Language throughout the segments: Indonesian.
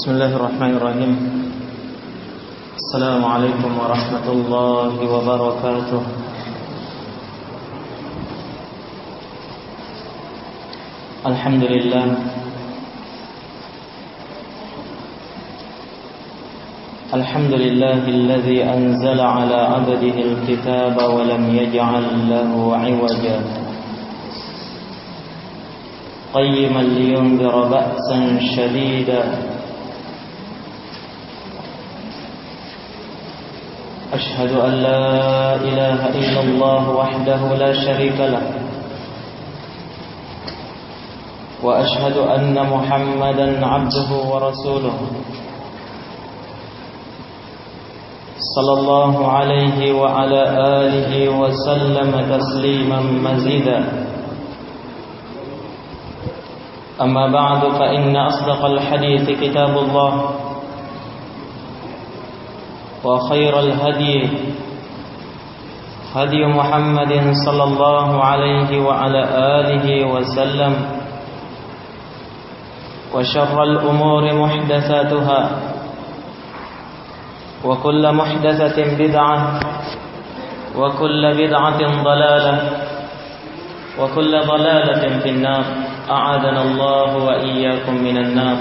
بسم الله الرحمن الرحيم السلام عليكم ورحمة الله وبركاته الحمد لله الحمد لله الذي أنزل على عبده الكتاب ولم يجعل له عوجا قيما لينذر بأسا شديدا أشهد أن لا إله إلا الله وحده لا شريك له. وأشهد أن محمدا عبده ورسوله. صلى الله عليه وعلى آله وسلم تسليما مزيدا. أما بعد فإن أصدق الحديث كتاب الله. وخير الهدي هدي محمد صلى الله عليه وعلى آله وسلم وشر الأمور محدثاتها وكل محدثة بدعة وكل بدعة ضلالة وكل ضلالة في النار. أعاذنا الله وإياكم من النار.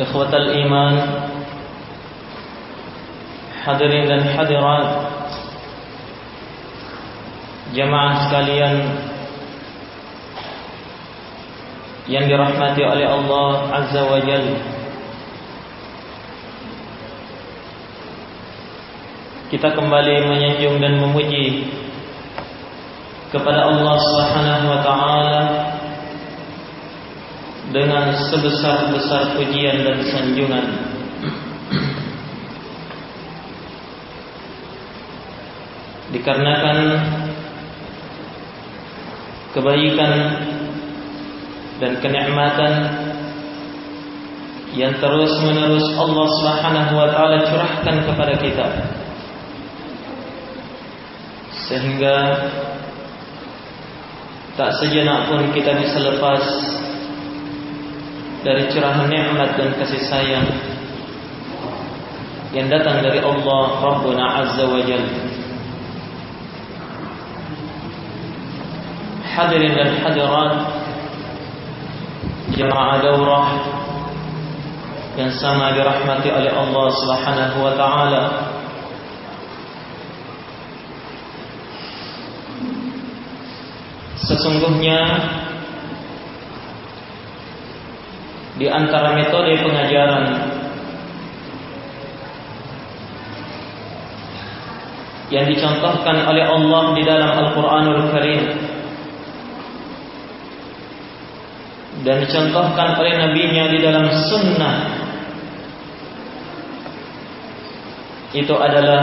إخوة الإيمان Hadirin dan hadirat Jemaah sekalian Yang dirahmati oleh Allah Azza wa Jal. Kita kembali menyanjung dan memuji Kepada Allah Subhanahu wa ta'ala Dengan sebesar-besar pujian dan sanjungan dikarenakan kebaikan dan kenikmatan yang terus-menerus Allah Subhanahu wa taala curahkan kepada kita. Sehingga tak sejenak pun kita bisa lepas dari curahan nikmat dan kasih sayang yang datang dari Allah Rabbuna Azza wa Jalla hadirin dan hadirat jemaah daurah yang sama dirahmati oleh Allah Subhanahu wa taala. Sesungguhnya di antara metode pengajaran yang dicontohkan oleh Allah di dalam Al-Qur'anul Karim dan dicontohkan oleh nabinya di dalam sunnah. Itu adalah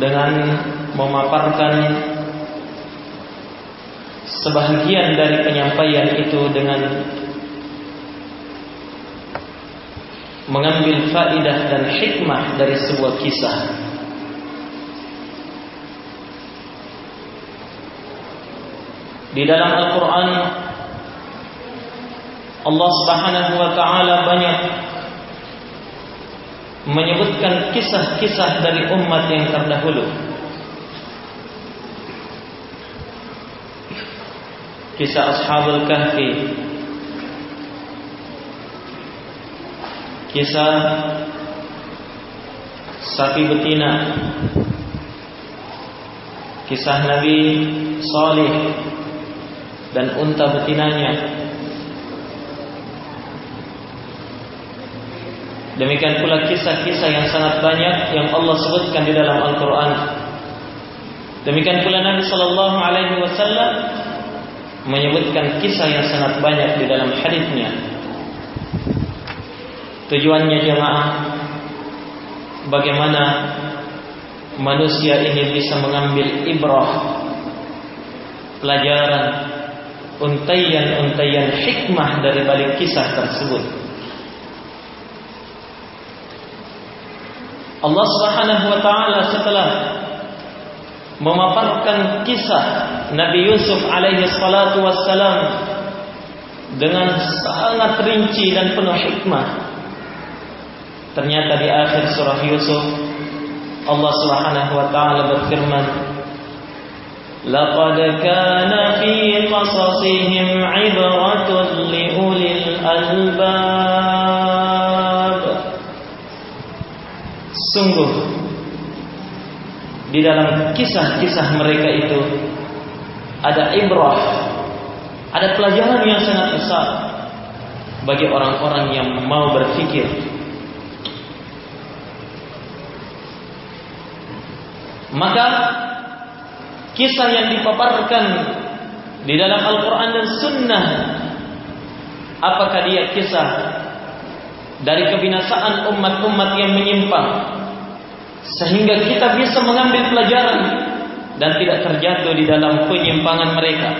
dengan memaparkan sebahagian dari penyampaian itu dengan mengambil faidah dan hikmah dari sebuah kisah Di dalam Al-Quran Allah subhanahu wa ta'ala banyak Menyebutkan kisah-kisah dari umat yang terdahulu. Kisah Ashabul Kahfi. Kisah Sapi betina. Kisah Nabi Salih dan unta betinanya. Demikian pula kisah-kisah yang sangat banyak yang Allah sebutkan di dalam Al-Quran. Demikian pula Nabi Sallallahu Alaihi Wasallam menyebutkan kisah yang sangat banyak di dalam hadisnya. Tujuannya jemaah bagaimana manusia ini bisa mengambil ibrah pelajaran untayan-untayan hikmah dari balik kisah tersebut. Allah Subhanahu wa taala setelah memaparkan kisah Nabi Yusuf alaihi salatu wassalam dengan sangat rinci dan penuh hikmah. Ternyata di akhir surah Yusuf Allah Subhanahu wa taala berfirman لقد كان في قصصهم عبرة لأولي الألباب Sungguh di dalam kisah-kisah mereka itu ada ibrah, ada pelajaran yang sangat besar bagi orang-orang yang mau berfikir. Maka kisah yang dipaparkan di dalam Al-Quran dan Sunnah. Apakah dia kisah dari kebinasaan umat-umat yang menyimpang? Sehingga kita bisa mengambil pelajaran dan tidak terjatuh di dalam penyimpangan mereka.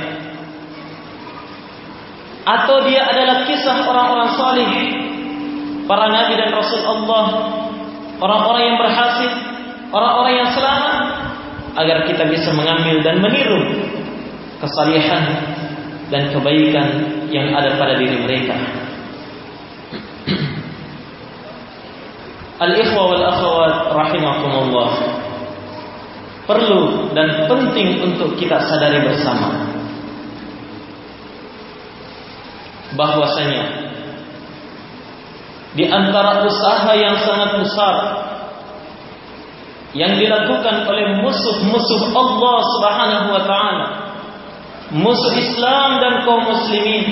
Atau dia adalah kisah orang-orang salih para nabi dan rasul Allah orang-orang yang berhasil orang-orang yang selamat agar kita bisa mengambil dan meniru kesalihan dan kebaikan yang ada pada diri mereka. Al-ikhwa wal akhwat rahimakumullah. Perlu dan penting untuk kita sadari bersama bahwasanya di antara usaha yang sangat besar yang dilakukan oleh musuh-musuh Allah Subhanahu wa taala, musuh Islam dan kaum muslimin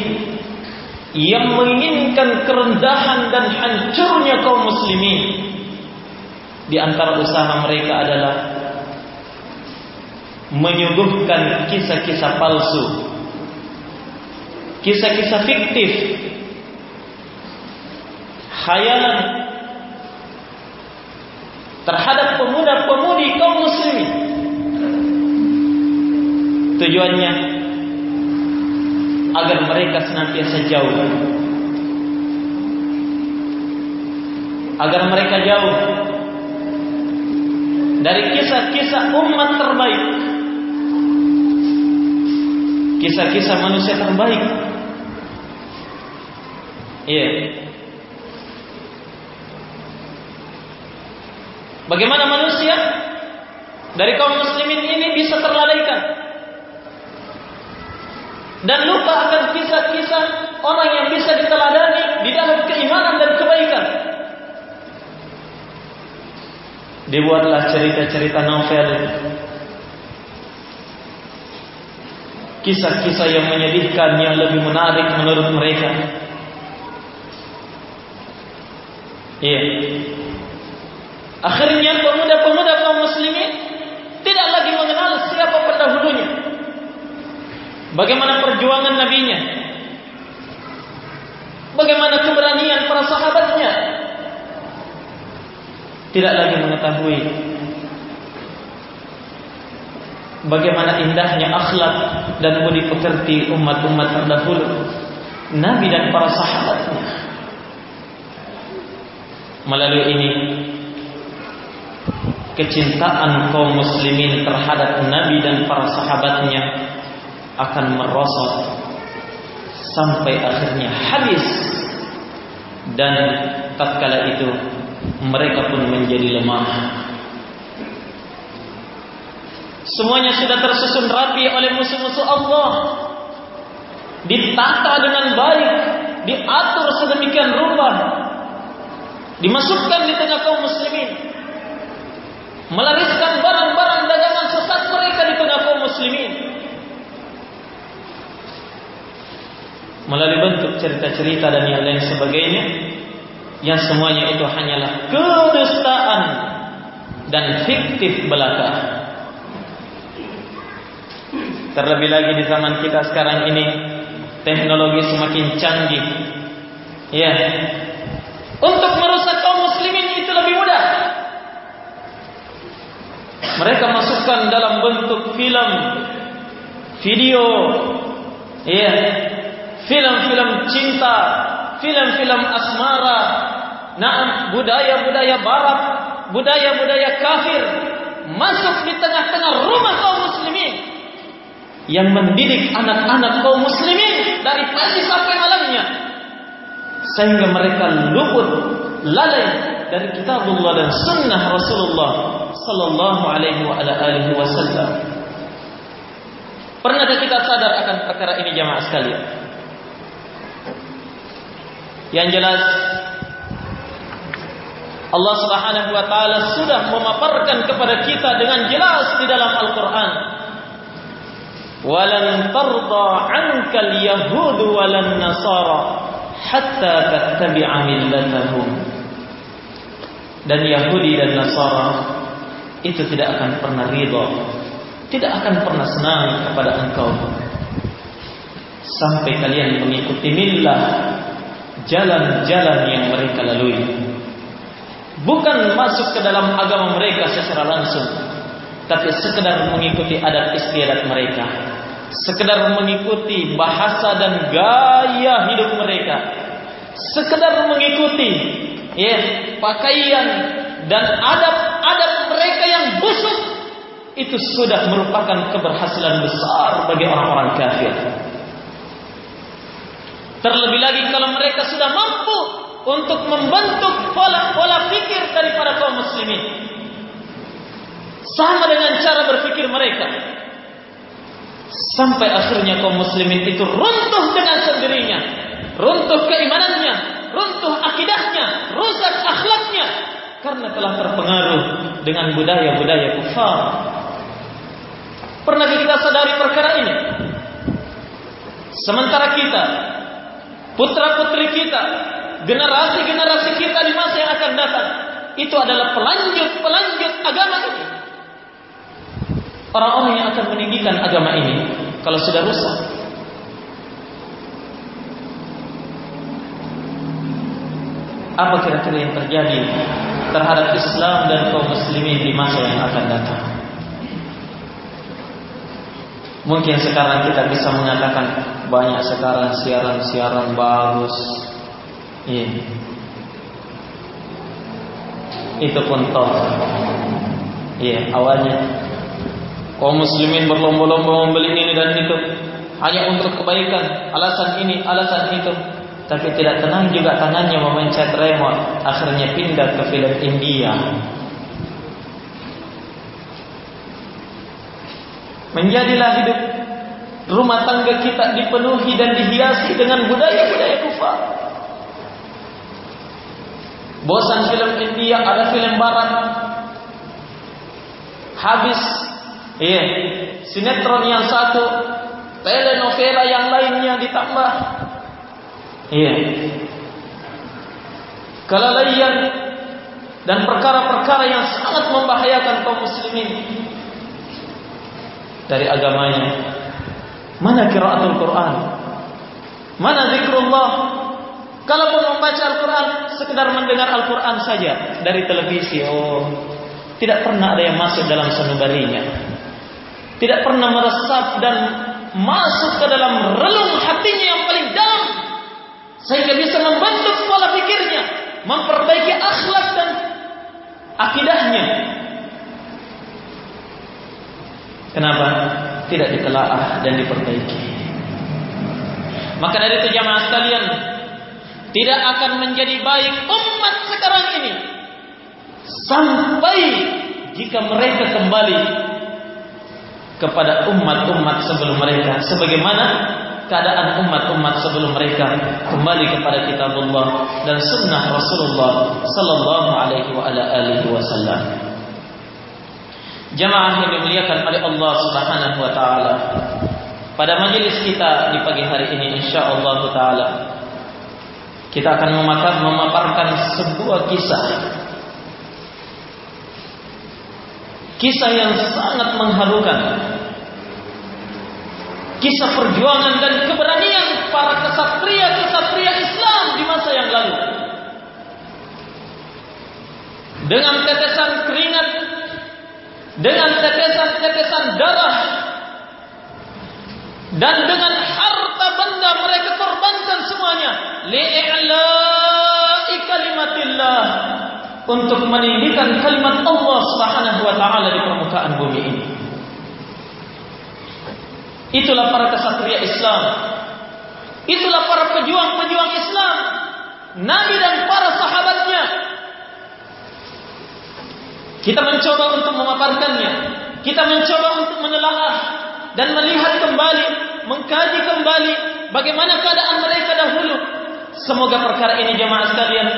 yang menginginkan kerendahan dan hancurnya kaum muslimin. Di antara usaha mereka adalah menyuguhkan kisah-kisah palsu, kisah-kisah fiktif, khayalan terhadap pemuda-pemudi kaum muslimin. Tujuannya agar mereka senantiasa jauh. Agar mereka jauh dari kisah-kisah umat terbaik. Kisah-kisah manusia terbaik. Iya. Yeah. Bagaimana manusia dari kaum muslimin ini bisa terlalaikan? Dan lupa akan kisah-kisah orang yang bisa diteladani di dalam keimanan dan kebaikan. Dibuatlah cerita-cerita novel. Kisah-kisah yang menyedihkan Yang lebih menarik menurut mereka. Iya Akhirnya pemuda-pemuda kaum muslimin tidak lagi mengenal siapa pendahulunya. Bagaimana perjuangan nabinya? Bagaimana keberanian para sahabatnya? Tidak lagi mengetahui bagaimana indahnya akhlak dan budi pekerti umat-umat terdahulu, nabi dan para sahabatnya. Melalui ini kecintaan kaum muslimin terhadap Nabi dan para sahabatnya akan merosot sampai akhirnya habis. Dan tatkala itu mereka pun menjadi lemah. Semuanya sudah tersusun rapi oleh musuh-musuh Allah. Ditata dengan baik diatur sedemikian rupa dimasukkan di tengah kaum muslimin melariskan barang-barang dagangan sesat mereka di tengah kaum muslimin. Melalui bentuk cerita-cerita dan yang lain sebagainya, yang semuanya itu hanyalah kedustaan dan fiktif belaka. Terlebih lagi di zaman kita sekarang ini, teknologi semakin canggih. Ya, untuk merusak kaum muslimin itu lebih mudah. Mereka masukkan dalam bentuk film, video, ya, film-film cinta, film-film asmara, nah budaya-budaya barat, budaya-budaya kafir masuk di tengah-tengah rumah kaum muslimin yang mendidik anak-anak kaum muslimin dari pagi sampai malam sehingga mereka luput lalai dari kitabullah dan sunnah Rasulullah sallallahu alaihi wa ala alihi wasallam. Pernahkah kita sadar akan perkara ini jamaah sekalian? Yang jelas Allah Subhanahu wa taala sudah memaparkan kepada kita dengan jelas di dalam Al-Qur'an. Walan tarda 'anka al-yahud walan nasara hatta tattabi'a millatahum. Dan Yahudi dan Nasara itu tidak akan pernah ridha, tidak akan pernah senang kepada engkau. Sampai kalian mengikuti millah jalan-jalan yang mereka lalui. Bukan masuk ke dalam agama mereka secara langsung tapi sekedar mengikuti adat istiadat mereka. Sekedar mengikuti bahasa dan gaya hidup mereka. Sekedar mengikuti ya pakaian dan adab-adab mereka yang busuk itu sudah merupakan keberhasilan besar bagi orang-orang kafir terlebih lagi kalau mereka sudah mampu untuk membentuk pola-pola pikir daripada kaum muslimin. Sama dengan cara berpikir mereka. Sampai akhirnya kaum muslimin itu runtuh dengan sendirinya. Runtuh keimanannya, runtuh akidahnya, rusak akhlaknya. Karena telah terpengaruh dengan budaya-budaya kufar. Pernah kita sadari perkara ini? Sementara kita, putra-putri kita, generasi-generasi kita di masa yang akan datang itu adalah pelanjut-pelanjut agama ini. Orang-orang yang akan meninggikan agama ini kalau sudah rusak. Apa kira-kira yang terjadi terhadap Islam dan kaum muslimin di masa yang akan datang? Mungkin sekarang kita bisa mengatakan banyak sekarang siaran-siaran bagus, Iya. Itu pun toh. Iya, awalnya kaum muslimin berlomba-lomba membeli ini dan itu hanya untuk kebaikan, alasan ini, alasan itu. Tapi tidak tenang juga tangannya memencet remote, akhirnya pindah ke film India. Menjadilah hidup rumah tangga kita dipenuhi dan dihiasi dengan budaya-budaya kufar. Bosan film India, ada film Barat. Habis, iya, sinetron yang satu, telenovela yang lainnya ditambah. Iya. Kelalaian dan perkara-perkara yang sangat membahayakan kaum muslimin dari agamanya. Mana kiraatul Quran? Mana zikrullah? Kalaupun membaca Al-Quran, sekedar mendengar Al-Quran saja dari televisi, oh, tidak pernah ada yang masuk dalam sanubarinya. Tidak pernah meresap dan masuk ke dalam relung hatinya yang paling dalam. Sehingga bisa membentuk pola pikirnya, memperbaiki akhlak dan akidahnya. Kenapa? Tidak ditelaah dan diperbaiki. Maka dari itu jamaah sekalian, tidak akan menjadi baik umat sekarang ini sampai jika mereka kembali kepada umat-umat sebelum mereka sebagaimana keadaan umat-umat sebelum mereka kembali kepada kitabullah dan sunnah Rasulullah sallallahu alaihi wa ala alihi wasallam. Jamaah yang dimuliakan oleh Allah Subhanahu wa taala. Pada majelis kita di pagi hari ini insyaallah taala kita akan memaparkan sebuah kisah Kisah yang sangat mengharukan Kisah perjuangan dan keberanian para kesatria-kesatria Islam di masa yang lalu. Dengan tetesan keringat Dengan tetesan-tetesan darah Dan dengan harta benda mereka korbankan semuanya. Li'i'la'i kalimatillah. Untuk meninggikan kalimat Allah Subhanahu wa taala di permukaan bumi ini. Itulah para kesatria Islam. Itulah para pejuang-pejuang Islam Nabi dan para sahabatnya. Kita mencoba untuk memaparkannya. Kita mencoba untuk menelaah dan melihat kembali, mengkaji kembali bagaimana keadaan mereka dahulu. Semoga perkara ini jemaah sekalian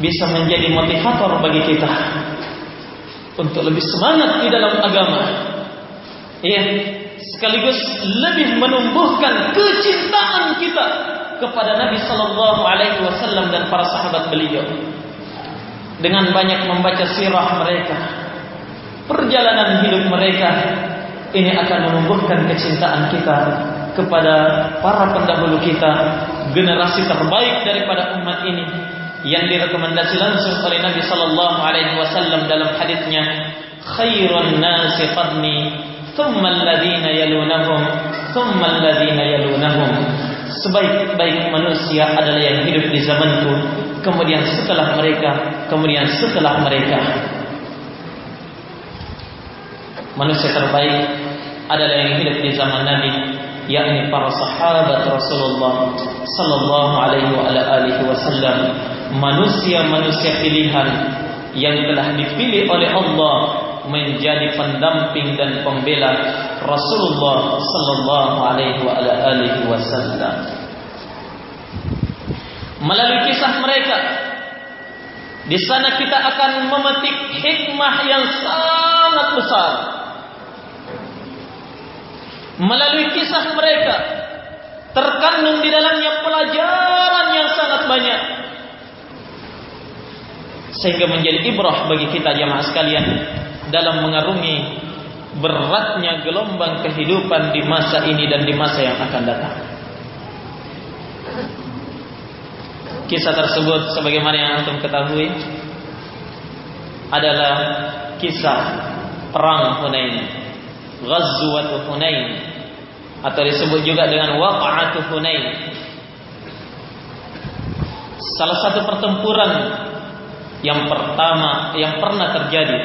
bisa menjadi motivator bagi kita untuk lebih semangat di dalam agama. Ya, sekaligus lebih menumbuhkan kecintaan kita kepada Nabi Sallallahu Alaihi Wasallam dan para sahabat beliau. Dengan banyak membaca sirah mereka, perjalanan hidup mereka ini akan menumbuhkan kecintaan kita kepada para pendahulu kita, generasi terbaik daripada umat ini yang direkomendasi langsung oleh Nabi sallallahu alaihi wasallam dalam hadisnya khairun nasi qadni thumma alladhina yalunahum thumma alladhina yalunahum. Sebaik-baik manusia adalah yang hidup di zamanku kemudian setelah mereka kemudian setelah mereka. Manusia terbaik adalah yang hidup di zaman Nabi yakni para sahabat Rasulullah sallallahu alaihi wasallam. Manusia-manusia pilihan yang telah dipilih oleh Allah menjadi pendamping dan pembela Rasulullah sallallahu alaihi wasallam. Melalui kisah mereka di sana kita akan memetik hikmah yang sangat besar. Melalui kisah mereka terkandung di dalamnya pelajaran yang sangat banyak sehingga menjadi ibrah bagi kita jamaah sekalian dalam mengarungi beratnya gelombang kehidupan di masa ini dan di masa yang akan datang. Kisah tersebut sebagaimana yang antum ketahui adalah kisah perang Hunain, Ghazwat Hunain atau disebut juga dengan Waqa'at Hunain. Salah satu pertempuran yang pertama yang pernah terjadi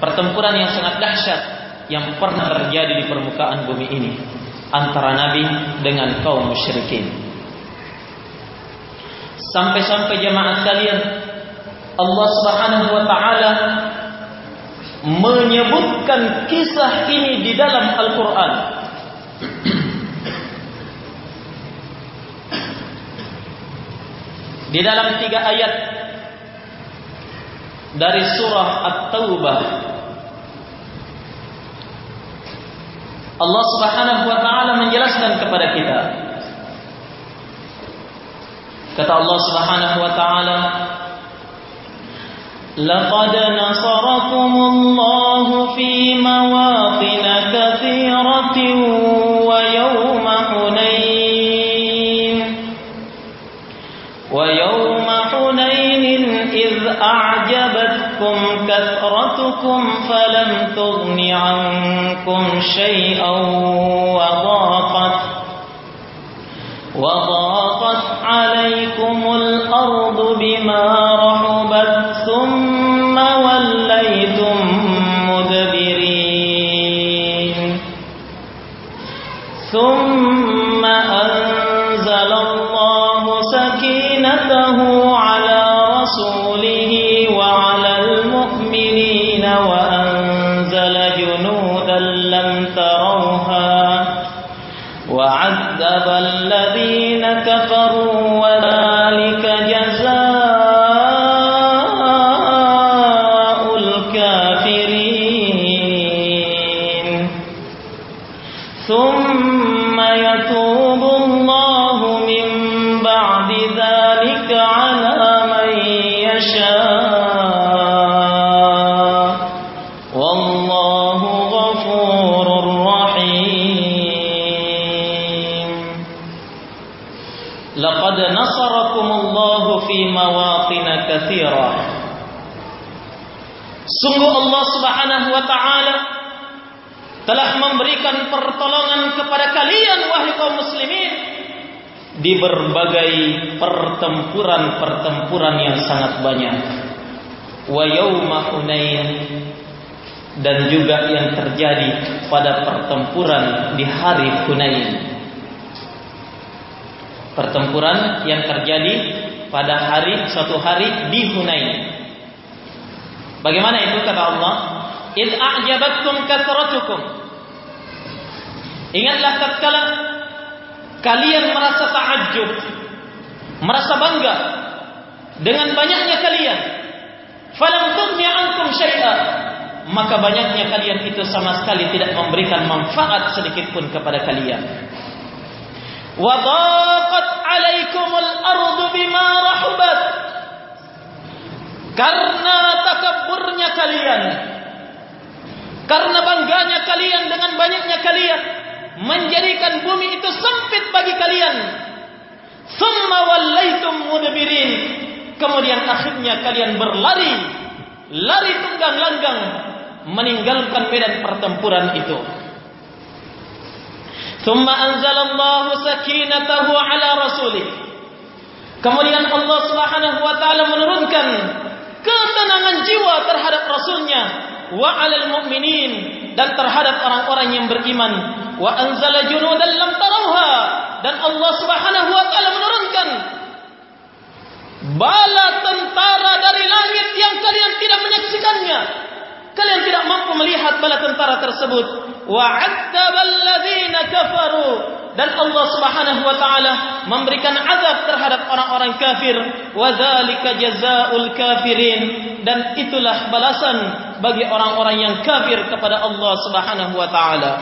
pertempuran yang sangat dahsyat yang pernah terjadi di permukaan bumi ini antara Nabi dengan kaum musyrikin. Sampai-sampai jemaah sekalian Allah Subhanahu wa taala menyebutkan kisah ini di dalam Al-Qur'an. Di dalam tiga ayat dari surah At-Taubah Allah Subhanahu wa taala menjelaskan kepada kita kata Allah Subhanahu wa taala لقد نصركم الله في مواطن كثيرة ويوم حنين ويوم حنين إذ أعجب غلبتكم كثرتكم فلم تغن عنكم شيئا وضاقت وضاقت عليكم الأرض بما عذب الذين كفروا. Katsira. Sungguh Allah Subhanahu wa taala telah memberikan pertolongan kepada kalian wahai kaum muslimin di berbagai pertempuran-pertempuran yang sangat banyak. Wa yauma Hunain dan juga yang terjadi pada pertempuran di hari Hunain. Pertempuran yang terjadi pada hari suatu hari di Hunain. Bagaimana itu kata Allah? Id a'jabatkum kathratukum. Ingatlah tatkala kalian merasa takjub, merasa bangga dengan banyaknya kalian. Falam tughni ankum syai'a. Maka banyaknya kalian itu sama sekali tidak memberikan manfaat sedikit pun kepada kalian. Daqat 'alaikumul ardu bima rahubat. Karena takabburnya kalian, karena bangganya kalian dengan banyaknya kalian, menjadikan bumi itu sempit bagi kalian. Thumma wallaitum mudbirin. Kemudian akhirnya kalian berlari, lari tunggang langgang meninggalkan medan pertempuran itu. Thumma anzalallahu sakinatahu ala rasulih. Kemudian Allah Subhanahu wa taala menurunkan ketenangan jiwa terhadap rasulnya. Wa alal mu'minin dan terhadap orang-orang yang beriman. Wa anzala junudan lam tarawha. Dan Allah Subhanahu wa taala menurunkan bala tentara dari langit yang kalian tidak menyaksikannya kalian tidak mampu melihat bala tentara tersebut. Wa ladzina kafaru. Dan Allah Subhanahu wa taala memberikan azab terhadap orang-orang kafir. Wa dzalika jazaul kafirin. Dan itulah balasan bagi orang-orang yang kafir kepada Allah Subhanahu wa taala.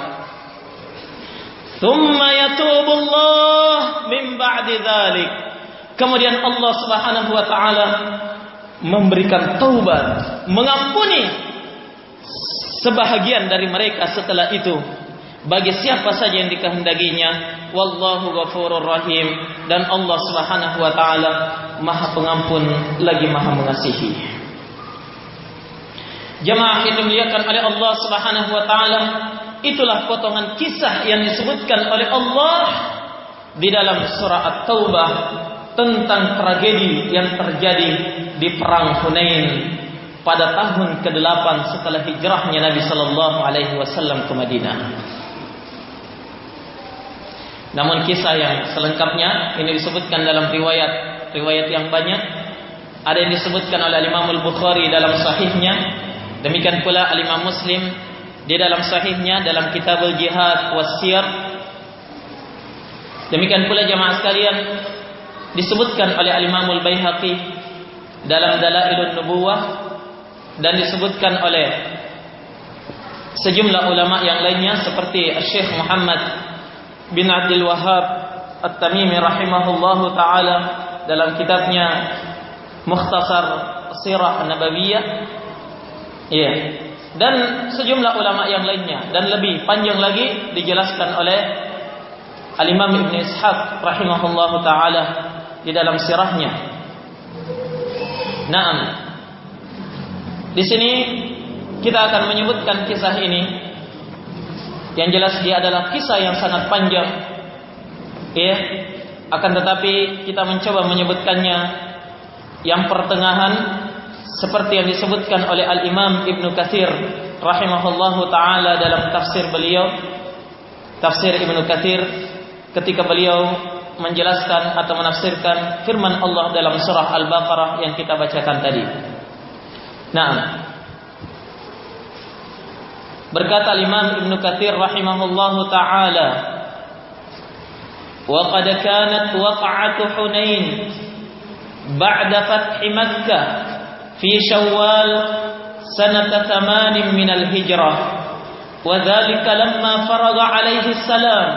Thumma yatubullah min ba'di dzalik kemudian Allah Subhanahu wa taala memberikan taubat mengampuni sebahagian dari mereka setelah itu. Bagi siapa saja yang dikehendakinya wallahu ghafurur rahim. Dan Allah Subhanahu wa taala Maha Pengampun lagi Maha Mengasihi. Jemaah yang dimuliakan oleh Allah Subhanahu wa taala itulah potongan kisah yang disebutkan oleh Allah di dalam surah At-Taubah tentang tragedi yang terjadi di perang Hunain pada tahun ke-8 setelah hijrahnya Nabi sallallahu alaihi wasallam ke Madinah. Namun kisah yang selengkapnya ini disebutkan dalam riwayat-riwayat yang banyak. Ada yang disebutkan oleh Imam Al-Bukhari dalam sahihnya, demikian pula Imam Muslim di dalam sahihnya dalam Kitab Al-Jihad Wasiyar. Demikian pula jemaah sekalian disebutkan oleh Imam Al-Baihaqi dalam Dalailun Nubuwah dan disebutkan oleh sejumlah ulama yang lainnya seperti Syekh Muhammad bin Abdul Wahab At-Tamimi rahimahullahu taala dalam kitabnya Mukhtasar Sirah Nabawiyah. Iya. Dan sejumlah ulama yang lainnya dan lebih panjang lagi dijelaskan oleh Al-Imam Ibn Ishaq rahimahullahu taala di dalam sirahnya. Naam. Di sini kita akan menyebutkan kisah ini yang jelas dia adalah kisah yang sangat panjang. Ya. Akan tetapi kita mencoba menyebutkannya yang pertengahan seperti yang disebutkan oleh Al-Imam Ibnu Katsir rahimahullahu taala dalam tafsir beliau tafsir Ibnu Katsir ketika beliau menjelaskan atau menafsirkan firman Allah dalam surah Al-Baqarah yang kita bacakan tadi. Nah, Berkata Imam Ibn Kathir rahimahullahu taala, "Wa qad kanat waq'atu Hunain ba'da fath Makkah fi Syawal sanata 8 min al-Hijrah." Dhalika lamma faragha alaihi salam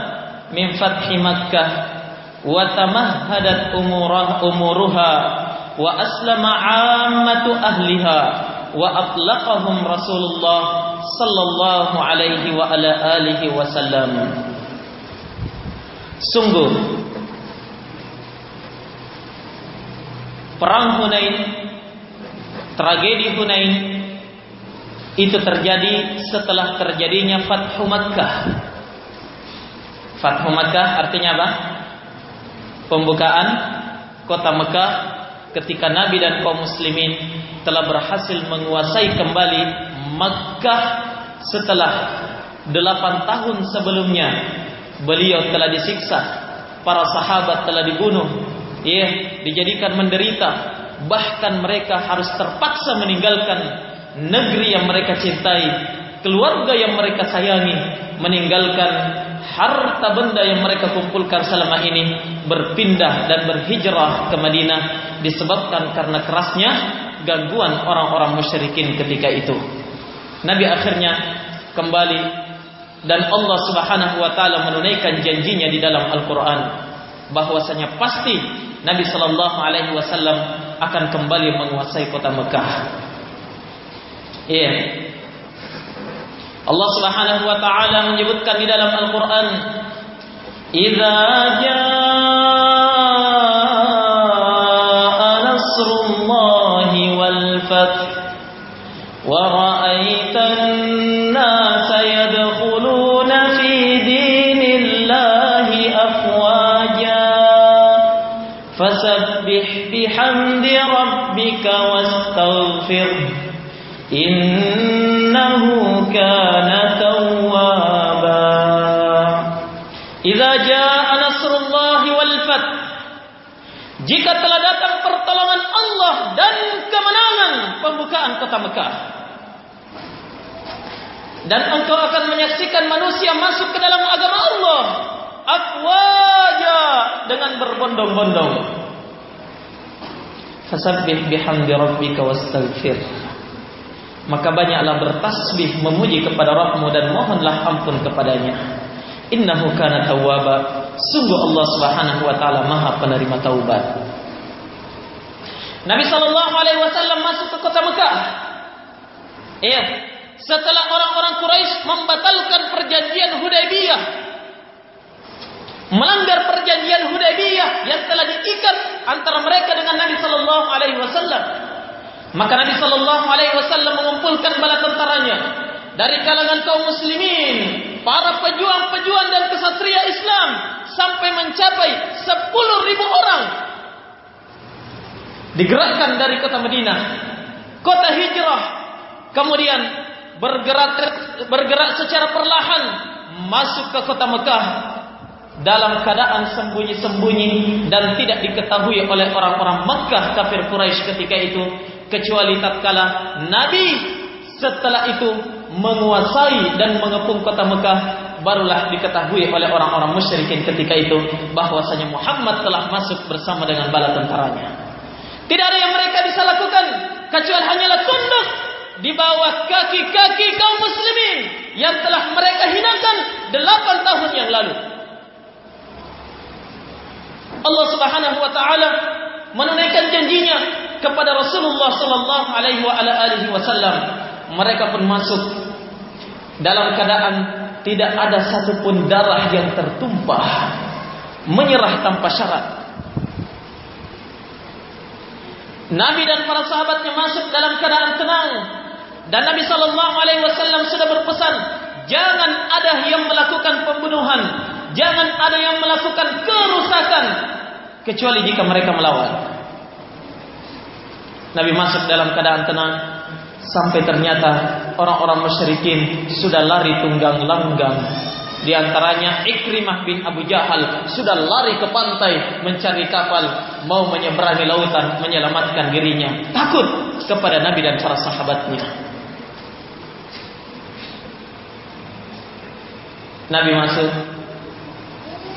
min fath Makkah wa tamahhadat umuruha wa aslama 'ammatu ahliha wa atlaqahum Rasulullah sallallahu alaihi wa ala alihi wasallam. Sungguh perang Hunain tragedi Hunain itu terjadi setelah terjadinya Fathu Makkah. Fathu Makkah artinya apa? Pembukaan kota Mekah ketika Nabi dan kaum muslimin telah berhasil menguasai kembali Makkah setelah delapan tahun sebelumnya. Beliau telah disiksa para sahabat telah dibunuh, ya, dijadikan menderita, bahkan mereka harus terpaksa meninggalkan negeri yang mereka cintai, keluarga yang mereka sayangi, meninggalkan harta benda yang mereka kumpulkan selama ini berpindah dan berhijrah ke Madinah disebabkan karena kerasnya gangguan orang-orang musyrikin ketika itu. Nabi akhirnya kembali dan Allah Subhanahu wa taala menunaikan janjinya di dalam Al-Qur'an bahwasanya pasti Nabi sallallahu alaihi wasallam akan kembali menguasai kota Mekah. Iya. Allah Subhanahu wa taala menyebutkan di dalam Al-Qur'an, "Idza jaa nasrullahi wal fath wa ra'aitan nasa yadkhuluna fi dinillahi afwaja fasabbih bihamdi rabbika wastaghfir innahu kana tawwaba Idza jaa nasrullahi wal fath jika telah datang pertolongan Allah dan kemenangan pembukaan kota Mekah. Dan engkau akan menyaksikan manusia masuk ke dalam agama Allah afwaja dengan berbondong-bondong. Fasabbih bihamdi rabbika wastaghfir maka banyaklah bertasbih memuji kepada Rabbmu dan mohonlah ampun kepadanya. Innahu kana tawwaba. Sungguh Allah Subhanahu wa taala Maha penerima taubat. Nabi sallallahu alaihi wasallam masuk ke kota Mekah. Iya. Setelah orang-orang Quraisy membatalkan perjanjian Hudaybiyah. Melanggar perjanjian Hudaybiyah yang telah diikat antara mereka dengan Nabi sallallahu alaihi wasallam maka Nabi sallallahu alaihi wasallam mengumpulkan bala tentaranya dari kalangan kaum muslimin para pejuang-pejuang dan kesatria Islam sampai mencapai 10 ribu orang digerakkan dari kota Madinah kota hijrah kemudian bergerak bergerak secara perlahan masuk ke kota Mekah dalam keadaan sembunyi-sembunyi dan tidak diketahui oleh orang-orang Mekah kafir Quraisy ketika itu kecuali tatkala Nabi setelah itu menguasai dan mengepung kota Mekah barulah diketahui oleh orang-orang musyrikin ketika itu bahwasanya Muhammad telah masuk bersama dengan bala tentaranya. Tidak ada yang mereka bisa lakukan kecuali hanyalah tunduk di bawah kaki-kaki kaum muslimin yang telah mereka hinakan delapan tahun yang lalu. Allah Subhanahu wa taala menunaikan janjinya kepada Rasulullah sallallahu alaihi wasallam. Mereka pun masuk. Dalam keadaan tidak ada satupun darah yang tertumpah, menyerah tanpa syarat. Nabi dan para sahabatnya masuk dalam keadaan tenang, dan Nabi Shallallahu Alaihi Wasallam sudah berpesan, jangan ada yang melakukan pembunuhan, jangan ada yang melakukan kerusakan, kecuali jika mereka melawan. Nabi masuk dalam keadaan tenang, sampai ternyata orang-orang musyrikin sudah lari tunggang langgang. Di antaranya Ikrimah bin Abu Jahal sudah lari ke pantai mencari kapal mau menyeberangi lautan menyelamatkan dirinya takut kepada Nabi dan para sahabatnya. Nabi masuk.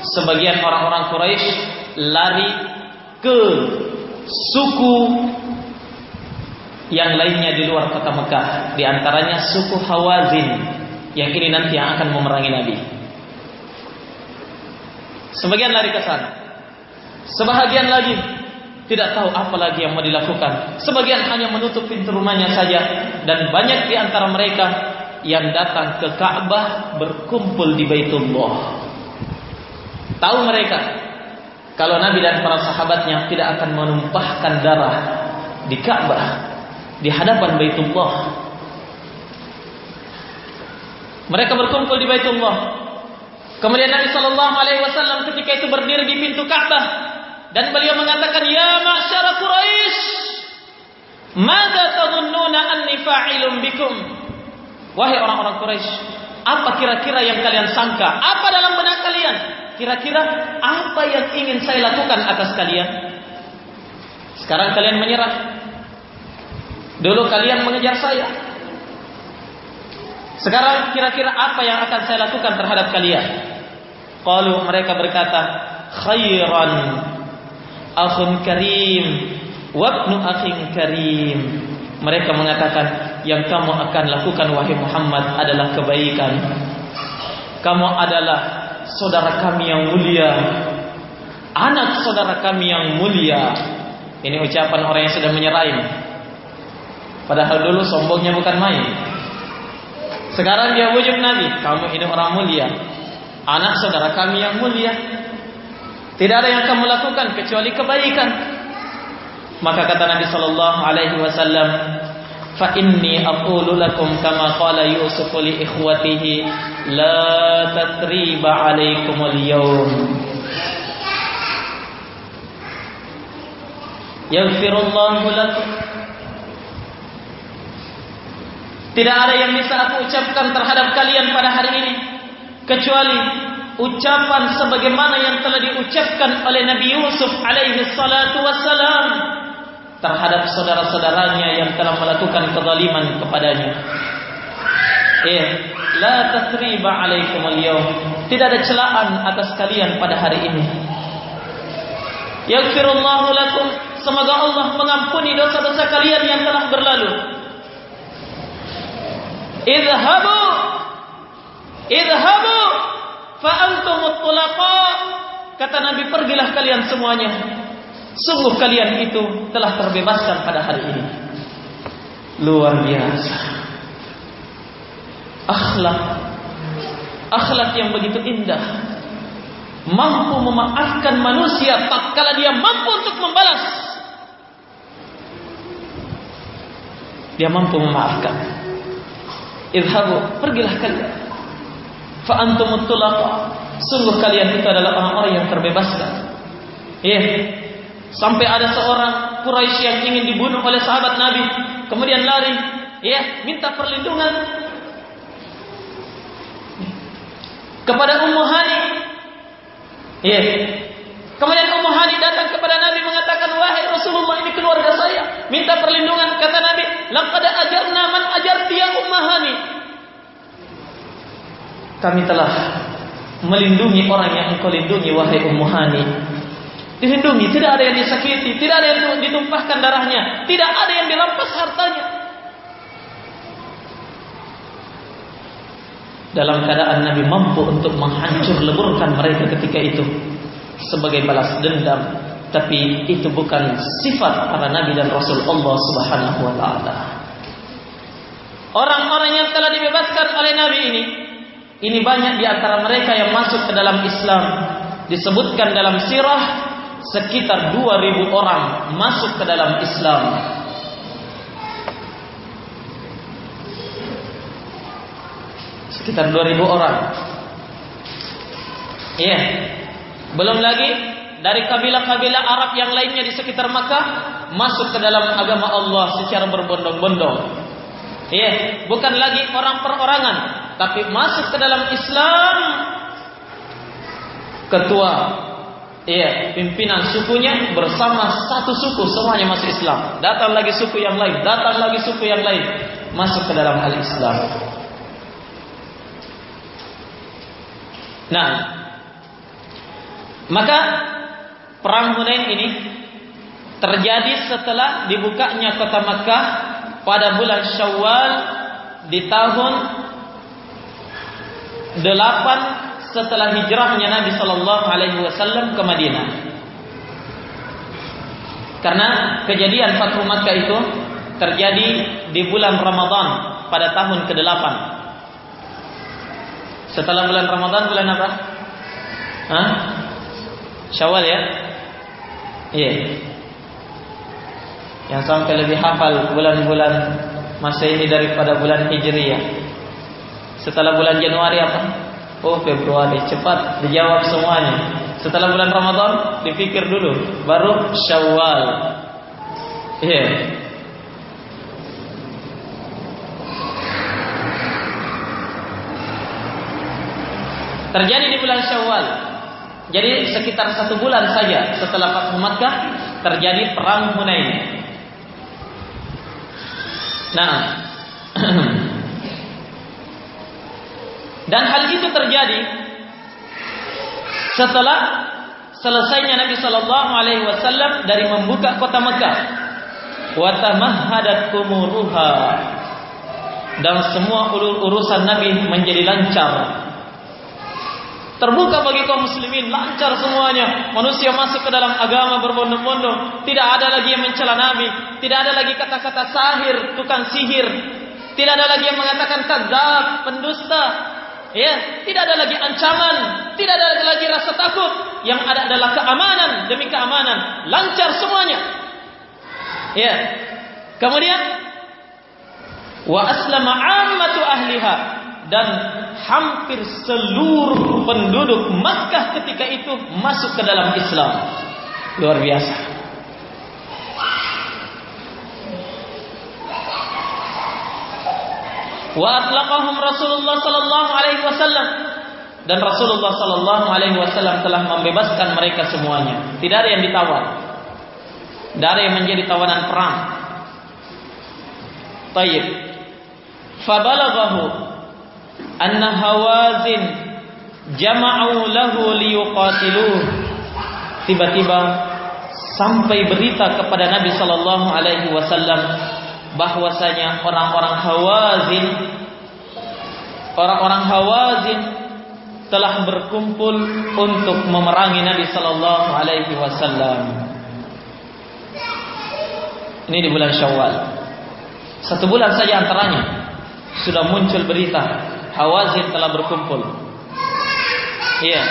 Sebagian orang-orang Quraisy lari ke suku yang lainnya di luar kota Mekah, di antaranya suku Hawazin yang ini nanti yang akan memerangi Nabi. Sebagian lari ke sana. Sebahagian lagi tidak tahu apa lagi yang mau dilakukan. Sebagian hanya menutup pintu rumahnya saja dan banyak di antara mereka yang datang ke Ka'bah berkumpul di Baitullah. Tahu mereka kalau Nabi dan para sahabatnya tidak akan menumpahkan darah di Ka'bah di hadapan Baitullah. Mereka berkumpul di Baitullah. Kemudian Nabi Shallallahu Alaihi Wasallam ketika itu berdiri di pintu Ka'bah dan beliau mengatakan, Ya masyarakat Quraisy, Mada tadhunnuna anni fa'ilun bikum? Wahai orang-orang Quraisy, apa kira-kira yang kalian sangka? Apa dalam benak kalian? Kira-kira apa yang ingin saya lakukan atas kalian? Sekarang kalian menyerah. Dulu kalian mengejar saya. Sekarang kira-kira apa yang akan saya lakukan terhadap kalian? Kalau mereka berkata, khairan akhun karim wabnu akhin karim. Mereka mengatakan, yang kamu akan lakukan wahai Muhammad adalah kebaikan. Kamu adalah saudara kami yang mulia. Anak saudara kami yang mulia. Ini ucapan orang yang sudah menyerah Padahal dulu sombongnya bukan main. Sekarang dia wujud Nabi. Kamu ini orang mulia. Anak saudara kami yang mulia. Tidak ada yang kamu lakukan kecuali kebaikan. Maka kata Nabi sallallahu alaihi wasallam, "Fa inni aqulu lakum kama qala Yusuf li ikhwatihi, la tatriba 'alaikumul yawm." Yaghfirullahu lakum. Tidak ada yang bisa aku ucapkan terhadap kalian pada hari ini kecuali ucapan sebagaimana yang telah diucapkan oleh Nabi Yusuf alaihi salatu wassalam terhadap saudara-saudaranya yang telah melakukan kezaliman kepadanya. Eh, la tasriba alaikum al-yawm. Tidak ada celaan atas kalian pada hari ini. Yaghfirullahu lakum. Semoga Allah mengampuni dosa-dosa kalian yang telah berlalu. Idhabu Idhabu Fa'antumut tulaqa Kata Nabi pergilah kalian semuanya Sungguh kalian itu telah terbebaskan pada hari ini. Luar biasa. Akhlak. Akhlak yang begitu indah. Mampu memaafkan manusia Tak kala dia mampu untuk membalas. Dia mampu memaafkan. Idhabu, pergilah kalian. Fa antumut Sungguh kalian itu adalah orang-orang yang terbebaskan. Iya. Sampai ada seorang Quraisy yang ingin dibunuh oleh sahabat Nabi, kemudian lari, ya, minta perlindungan kepada Ummu Hani. Iya. Kemudian Ummu Hani datang kepada Nabi mengatakan, "Wahai Rasulullah, ini keluarga saya, minta perlindungan." Kata Nabi, "Laqad ajarna man ajarti ya Ummu Hani." kami telah melindungi orang yang engkau lindungi wahai Ummu Hani. Dilindungi, tidak ada yang disakiti, tidak ada yang ditumpahkan darahnya, tidak ada yang dirampas hartanya. Dalam keadaan Nabi mampu untuk menghancur leburkan mereka ketika itu sebagai balas dendam, tapi itu bukan sifat para nabi dan rasul Allah Subhanahu wa taala. Orang-orang yang telah dibebaskan oleh Nabi ini ini banyak di antara mereka yang masuk ke dalam Islam. Disebutkan dalam sirah sekitar 2000 orang masuk ke dalam Islam. Sekitar 2000 orang. Iya. Yeah. Belum lagi dari kabilah-kabilah Arab yang lainnya di sekitar Makkah masuk ke dalam agama Allah secara berbondong-bondong. Iya, yeah. bukan lagi orang perorangan, tapi masuk ke dalam Islam ketua iya pimpinan sukunya bersama satu suku semuanya masuk Islam. Datang lagi suku yang lain datang lagi suku yang lain masuk ke dalam al Islam. Nah maka perang Hunain ini terjadi setelah dibukanya kota Makkah pada bulan Syawal di tahun delapan setelah hijrahnya Nabi Shallallahu Alaihi Wasallam ke Madinah. Karena kejadian Fathu Makkah itu terjadi di bulan Ramadan pada tahun ke-8. Setelah bulan Ramadan bulan apa? Hah? Syawal ya? Iya. Yeah. Yang sampai lebih hafal bulan-bulan masa ini daripada bulan Hijriyah. Setelah bulan Januari apa? Oh Februari cepat dijawab semuanya. Setelah bulan Ramadan dipikir dulu, baru Syawal. Iya. Yeah. Terjadi di bulan Syawal. Jadi sekitar satu bulan saja setelah Fathu Makkah terjadi perang Hunain. Nah, dan hal itu terjadi setelah selesainya Nabi Shallallahu Alaihi Wasallam dari membuka kota Mekah, watamahhadat kumuruha dan semua urusan Nabi menjadi lancar. Terbuka bagi kaum muslimin, lancar semuanya. Manusia masuk ke dalam agama berbondong-bondong. Tidak ada lagi yang mencela Nabi. Tidak ada lagi kata-kata sahir, tukang sihir. Tidak ada lagi yang mengatakan kadzab, pendusta. Ya, tidak ada lagi ancaman, tidak ada lagi rasa takut. Yang ada adalah keamanan demi keamanan, lancar semuanya. Ya. Kemudian wa aslama ammatu ahliha dan hampir seluruh penduduk Makkah ketika itu masuk ke dalam Islam. Luar biasa. Wa atlaqahum Rasulullah sallallahu alaihi wasallam dan Rasulullah sallallahu alaihi wasallam telah membebaskan mereka semuanya. Tidak ada yang ditawar. Tidak ada yang menjadi tawanan perang. Tayyib. Fabalaghahu anna Hawazin jama'u lahu liyuqatiluh. Tiba-tiba sampai berita kepada Nabi sallallahu alaihi wasallam bahwasanya orang-orang Hawazin orang-orang Hawazin telah berkumpul untuk memerangi Nabi sallallahu alaihi wasallam. Ini di bulan Syawal. Satu bulan saja antaranya sudah muncul berita Hawazin telah berkumpul. Iya.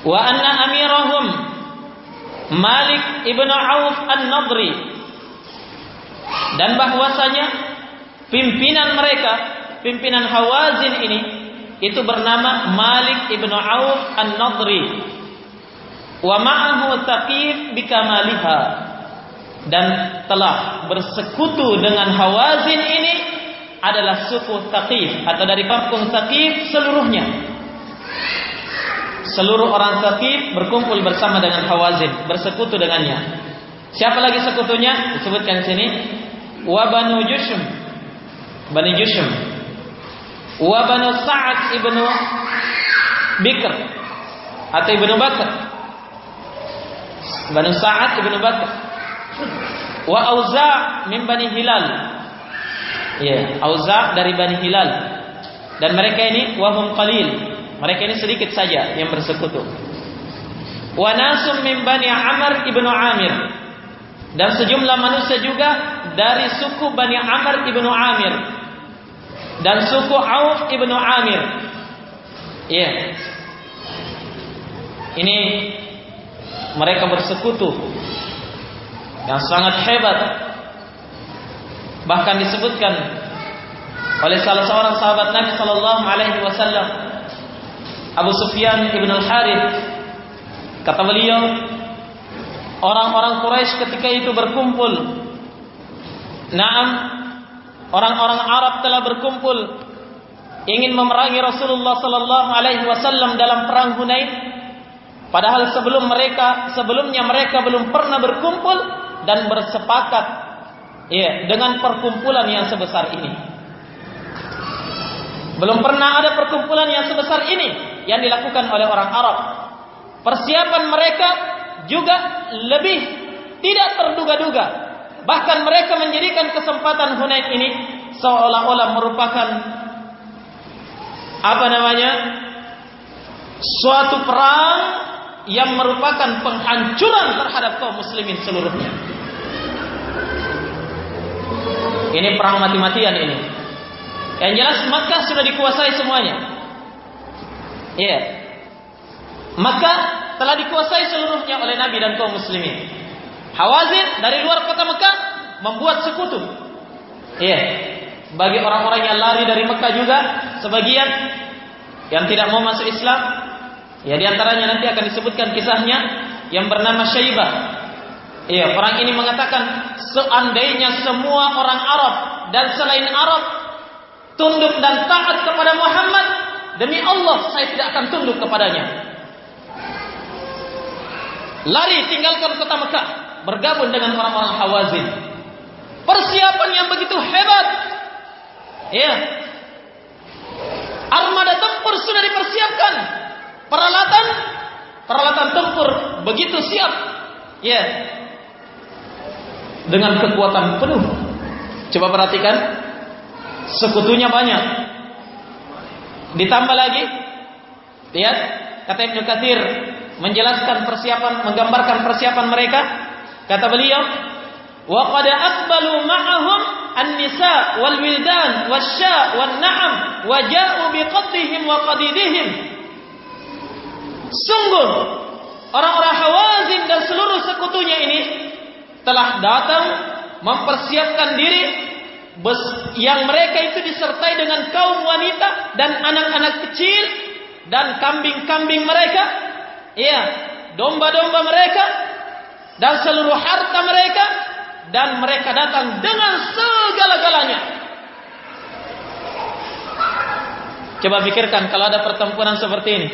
Wa anna amirahum Malik ibnu Auf an-Nadri dan bahwasanya pimpinan mereka, pimpinan Hawazin ini itu bernama Malik ibnu Auf An-Nadri. Wa ma'ahu Taqif bikamaliha dan telah bersekutu dengan Hawazin ini adalah suku Taqif atau dari kampung Taqif seluruhnya. Seluruh orang Taqif berkumpul bersama dengan Hawazin, bersekutu dengannya. Siapa lagi sekutunya? Disebutkan di sini wa banu Jushm Bani Jushm wa banu Sa'ad ibnu Bikr atau ibnu Bakr. Banu Sa'ad ibnu Bakr. Wa Auza min Bani Hilal. Ya Auza dari Bani Hilal. Dan mereka ini wahum qalil. Mereka ini sedikit saja yang bersekutu. Wa nasum min Bani Amr ibnu Amir. Dan sejumlah manusia juga dari suku Bani Amr ibnu Amir dan suku Auf ibnu Amir. Iya. Yeah. Ini mereka bersekutu yang sangat hebat. Bahkan disebutkan oleh salah seorang sahabat Nabi Sallallahu Alaihi Wasallam, Abu Sufyan ibn al Harith, kata beliau, orang-orang Quraisy ketika itu berkumpul Naam, orang-orang Arab telah berkumpul ingin memerangi Rasulullah sallallahu alaihi wasallam dalam perang Hunain. Padahal sebelum mereka sebelumnya mereka belum pernah berkumpul dan bersepakat ya dengan perkumpulan yang sebesar ini. Belum pernah ada perkumpulan yang sebesar ini yang dilakukan oleh orang Arab. Persiapan mereka juga lebih tidak terduga-duga Bahkan mereka menjadikan kesempatan Hunain ini seolah-olah merupakan apa namanya? suatu perang yang merupakan penghancuran terhadap kaum muslimin seluruhnya. Ini perang mati-matian ini. Yang jelas Makkah sudah dikuasai semuanya. Iya. Yeah. Makkah telah dikuasai seluruhnya oleh Nabi dan kaum muslimin. Hawazin dari luar kota Mekah membuat sekutu. Iya. Bagi orang-orang yang lari dari Mekah juga sebagian yang tidak mau masuk Islam, ya di antaranya nanti akan disebutkan kisahnya yang bernama Syaibah. Iya, orang ini mengatakan seandainya semua orang Arab dan selain Arab tunduk dan taat kepada Muhammad, demi Allah saya tidak akan tunduk kepadanya. Lari tinggalkan kota Mekah, bergabung dengan orang-orang Hawazin. Persiapan yang begitu hebat. Ya. Armada tempur sudah dipersiapkan. Peralatan peralatan tempur begitu siap. Ya. Dengan kekuatan penuh. Coba perhatikan. Sekutunya banyak. Ditambah lagi. Lihat. Kata Ibnu Katsir menjelaskan persiapan, menggambarkan persiapan mereka. Kata beliau, "Wa qad aqbalu ma'ahum an-nisa wal wildan wasya wan na'am wa ja'u biqaddihim wa qadidihim." Sungguh orang-orang Hawazin dan seluruh sekutunya ini telah datang mempersiapkan diri yang mereka itu disertai dengan kaum wanita dan anak-anak kecil dan kambing-kambing mereka, iya, domba-domba mereka dan seluruh harta mereka dan mereka datang dengan segala-galanya. Coba pikirkan kalau ada pertempuran seperti ini.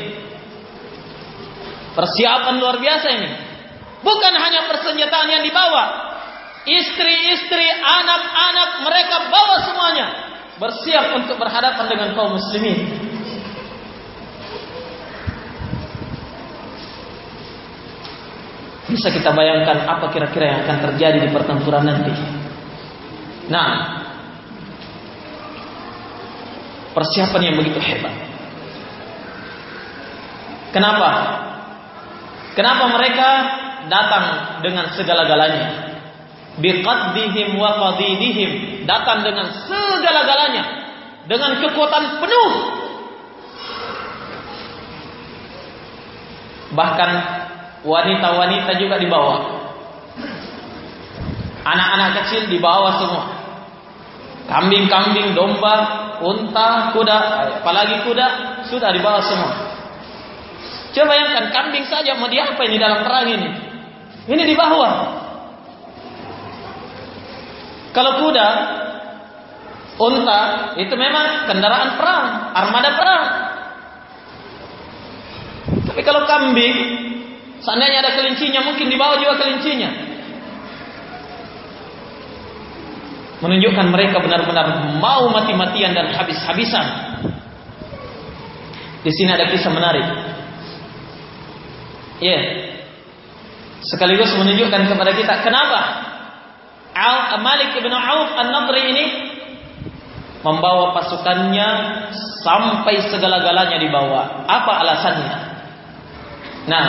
Persiapan luar biasa ini. Bukan hanya persenjataan yang dibawa, istri-istri, anak-anak mereka bawa semuanya bersiap untuk berhadapan dengan kaum muslimin. Bisa kita bayangkan apa kira-kira yang akan terjadi di pertempuran nanti. Nah, persiapan yang begitu hebat. Kenapa? Kenapa mereka datang dengan segala-galanya? biqaddihim wa qadidihim datang dengan segala-galanya dengan kekuatan penuh bahkan wanita-wanita juga dibawa anak-anak kecil dibawa semua. Kambing-kambing domba unta kuda apalagi kuda sudah dibawa semua. Coba bayangkan kambing saja mau diapa ini dalam perang ini? Ini di bawah. Kalau kuda, unta itu memang kendaraan perang, armada perang. Tapi kalau kambing, seandainya ada kelincinya, mungkin dibawa juga kelincinya. Menunjukkan mereka benar-benar mau mati-matian dan habis-habisan. Di sini ada kisah menarik. Ya. Yeah. Sekaligus menunjukkan kepada kita kenapa Malik ibn Auf An-Nadri ini membawa pasukannya sampai segala-galanya dibawa. Apa alasannya? Nah,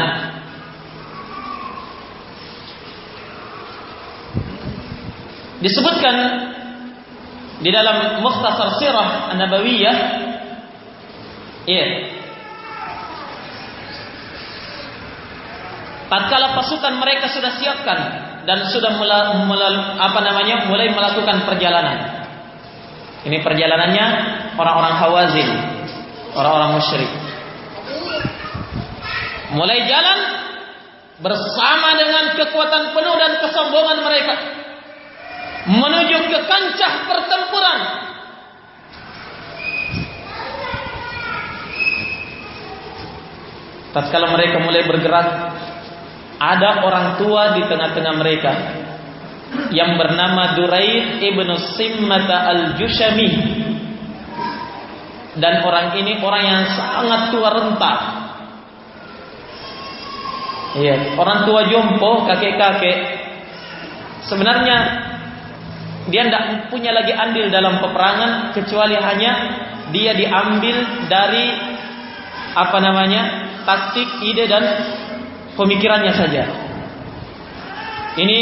disebutkan di dalam Mukhtasar Sirah An-Nabawiyah iya tatkala pasukan mereka sudah siapkan dan sudah mula, mula, apa namanya mulai melakukan perjalanan. Ini perjalanannya orang-orang Hawazin, orang-orang musyrik. Mulai jalan bersama dengan kekuatan penuh dan kesombongan mereka menuju ke kancah pertempuran. Tatkala mereka mulai bergerak ada orang tua di tengah-tengah mereka yang bernama Duraid ibnu Simmata al-Jushami dan orang ini orang yang sangat tua renta Iya, orang tua jompo, kakek-kakek. Sebenarnya dia tidak punya lagi andil dalam peperangan kecuali hanya dia diambil dari apa namanya taktik, ide dan pemikirannya saja. Ini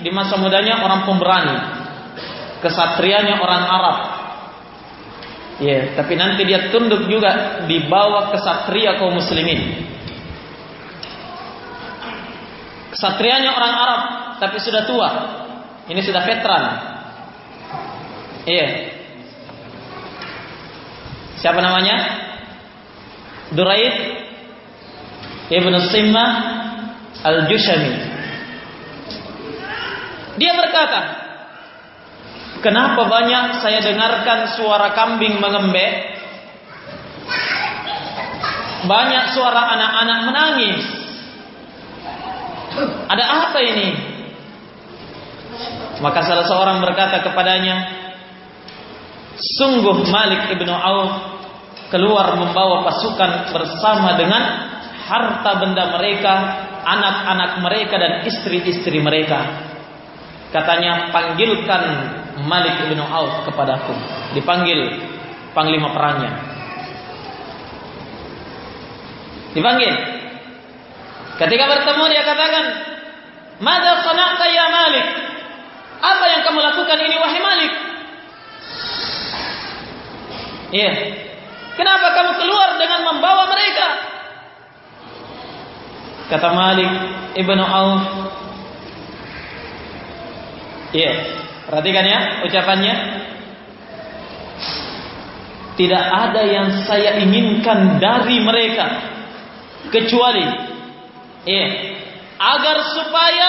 di masa mudanya orang pemberani, kesatrianya orang Arab. Ya, yeah, tapi nanti dia tunduk juga di bawah kesatria kaum muslimin. Kesatrianya orang Arab, tapi sudah tua. Ini sudah veteran. Iya. Siapa namanya? Duraid Ibn Simmah Al-Jushami. Dia berkata, Kenapa banyak saya dengarkan suara kambing mengembek Banyak suara anak-anak menangis. Ada apa ini? Maka salah seorang berkata kepadanya, Sungguh Malik ibnu Auf keluar membawa pasukan bersama dengan harta benda mereka, anak-anak mereka dan istri-istri mereka. Katanya panggilkan Malik ibnu Auf kepadaku. Dipanggil panglima perangnya. Dipanggil. Ketika bertemu dia katakan, "Mada sana'ta ya Malik?" Apa yang kamu lakukan ini wahai Malik? Iya. Kenapa kamu keluar dengan membawa mereka? Kata Malik ibnu Auf. Iya. Perhatikan ya ucapannya. Tidak ada yang saya inginkan dari mereka kecuali ya, agar supaya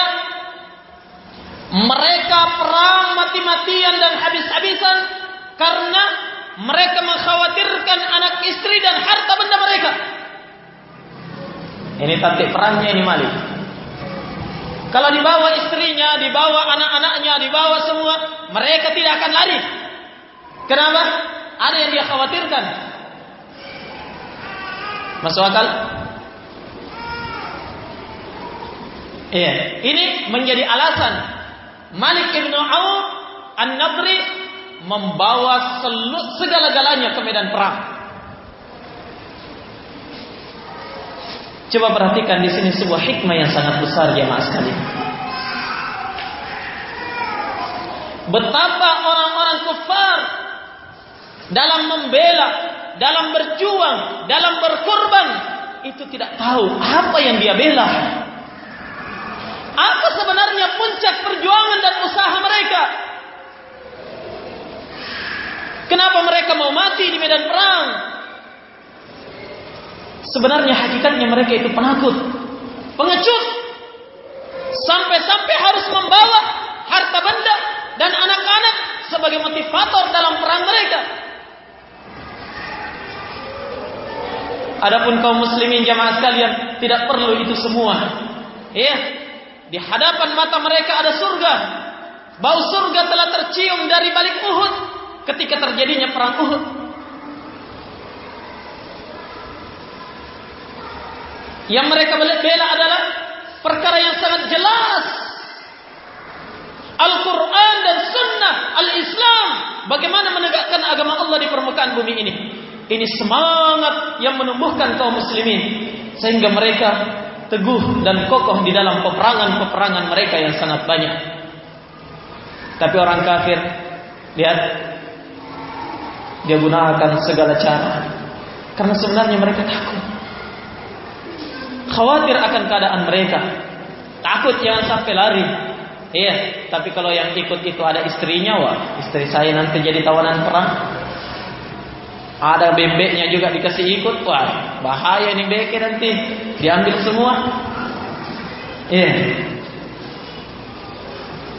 mereka perang mati-matian dan habis-habisan karena mereka mengkhawatirkan anak istri dan harta benda mereka. Ini taktik perangnya ini Malik. Kalau dibawa istrinya, dibawa anak-anaknya, dibawa semua, mereka tidak akan lari. Kenapa? Ada yang dia khawatirkan. Masuk akal? Iya, ini menjadi alasan Malik ibnu Auf An-Nadri membawa segala-galanya ke medan perang. Coba perhatikan di sini sebuah hikmah yang sangat besar jemaah sekalian. Betapa orang-orang kafir dalam membela, dalam berjuang, dalam berkorban itu tidak tahu apa yang dia bela. Apa sebenarnya puncak perjuangan dan usaha mereka? Kenapa mereka mau mati di medan perang? Sebenarnya hakikatnya mereka itu penakut, pengecut. Sampai-sampai harus membawa harta benda dan anak-anak sebagai motivator dalam perang mereka. Adapun kaum muslimin jamaah sekalian tidak perlu itu semua. Ya, di hadapan mata mereka ada surga. Bau surga telah tercium dari balik Uhud ketika terjadinya perang Uhud. Yang mereka bela adalah perkara yang sangat jelas. Al-Quran dan Sunnah, Al-Islam. Bagaimana menegakkan agama Allah di permukaan bumi ini. Ini semangat yang menumbuhkan kaum muslimin sehingga mereka teguh dan kokoh di dalam peperangan-peperangan mereka yang sangat banyak. Tapi orang kafir lihat dia gunakan segala cara karena sebenarnya mereka takut. Khawatir akan keadaan mereka. Takut jangan sampai lari. Iya, tapi kalau yang ikut itu ada istrinya, wah, istri saya nanti jadi tawanan perang. Ada bebeknya juga dikasih ikut, wah bahaya nih bebek nanti diambil semua. Iya.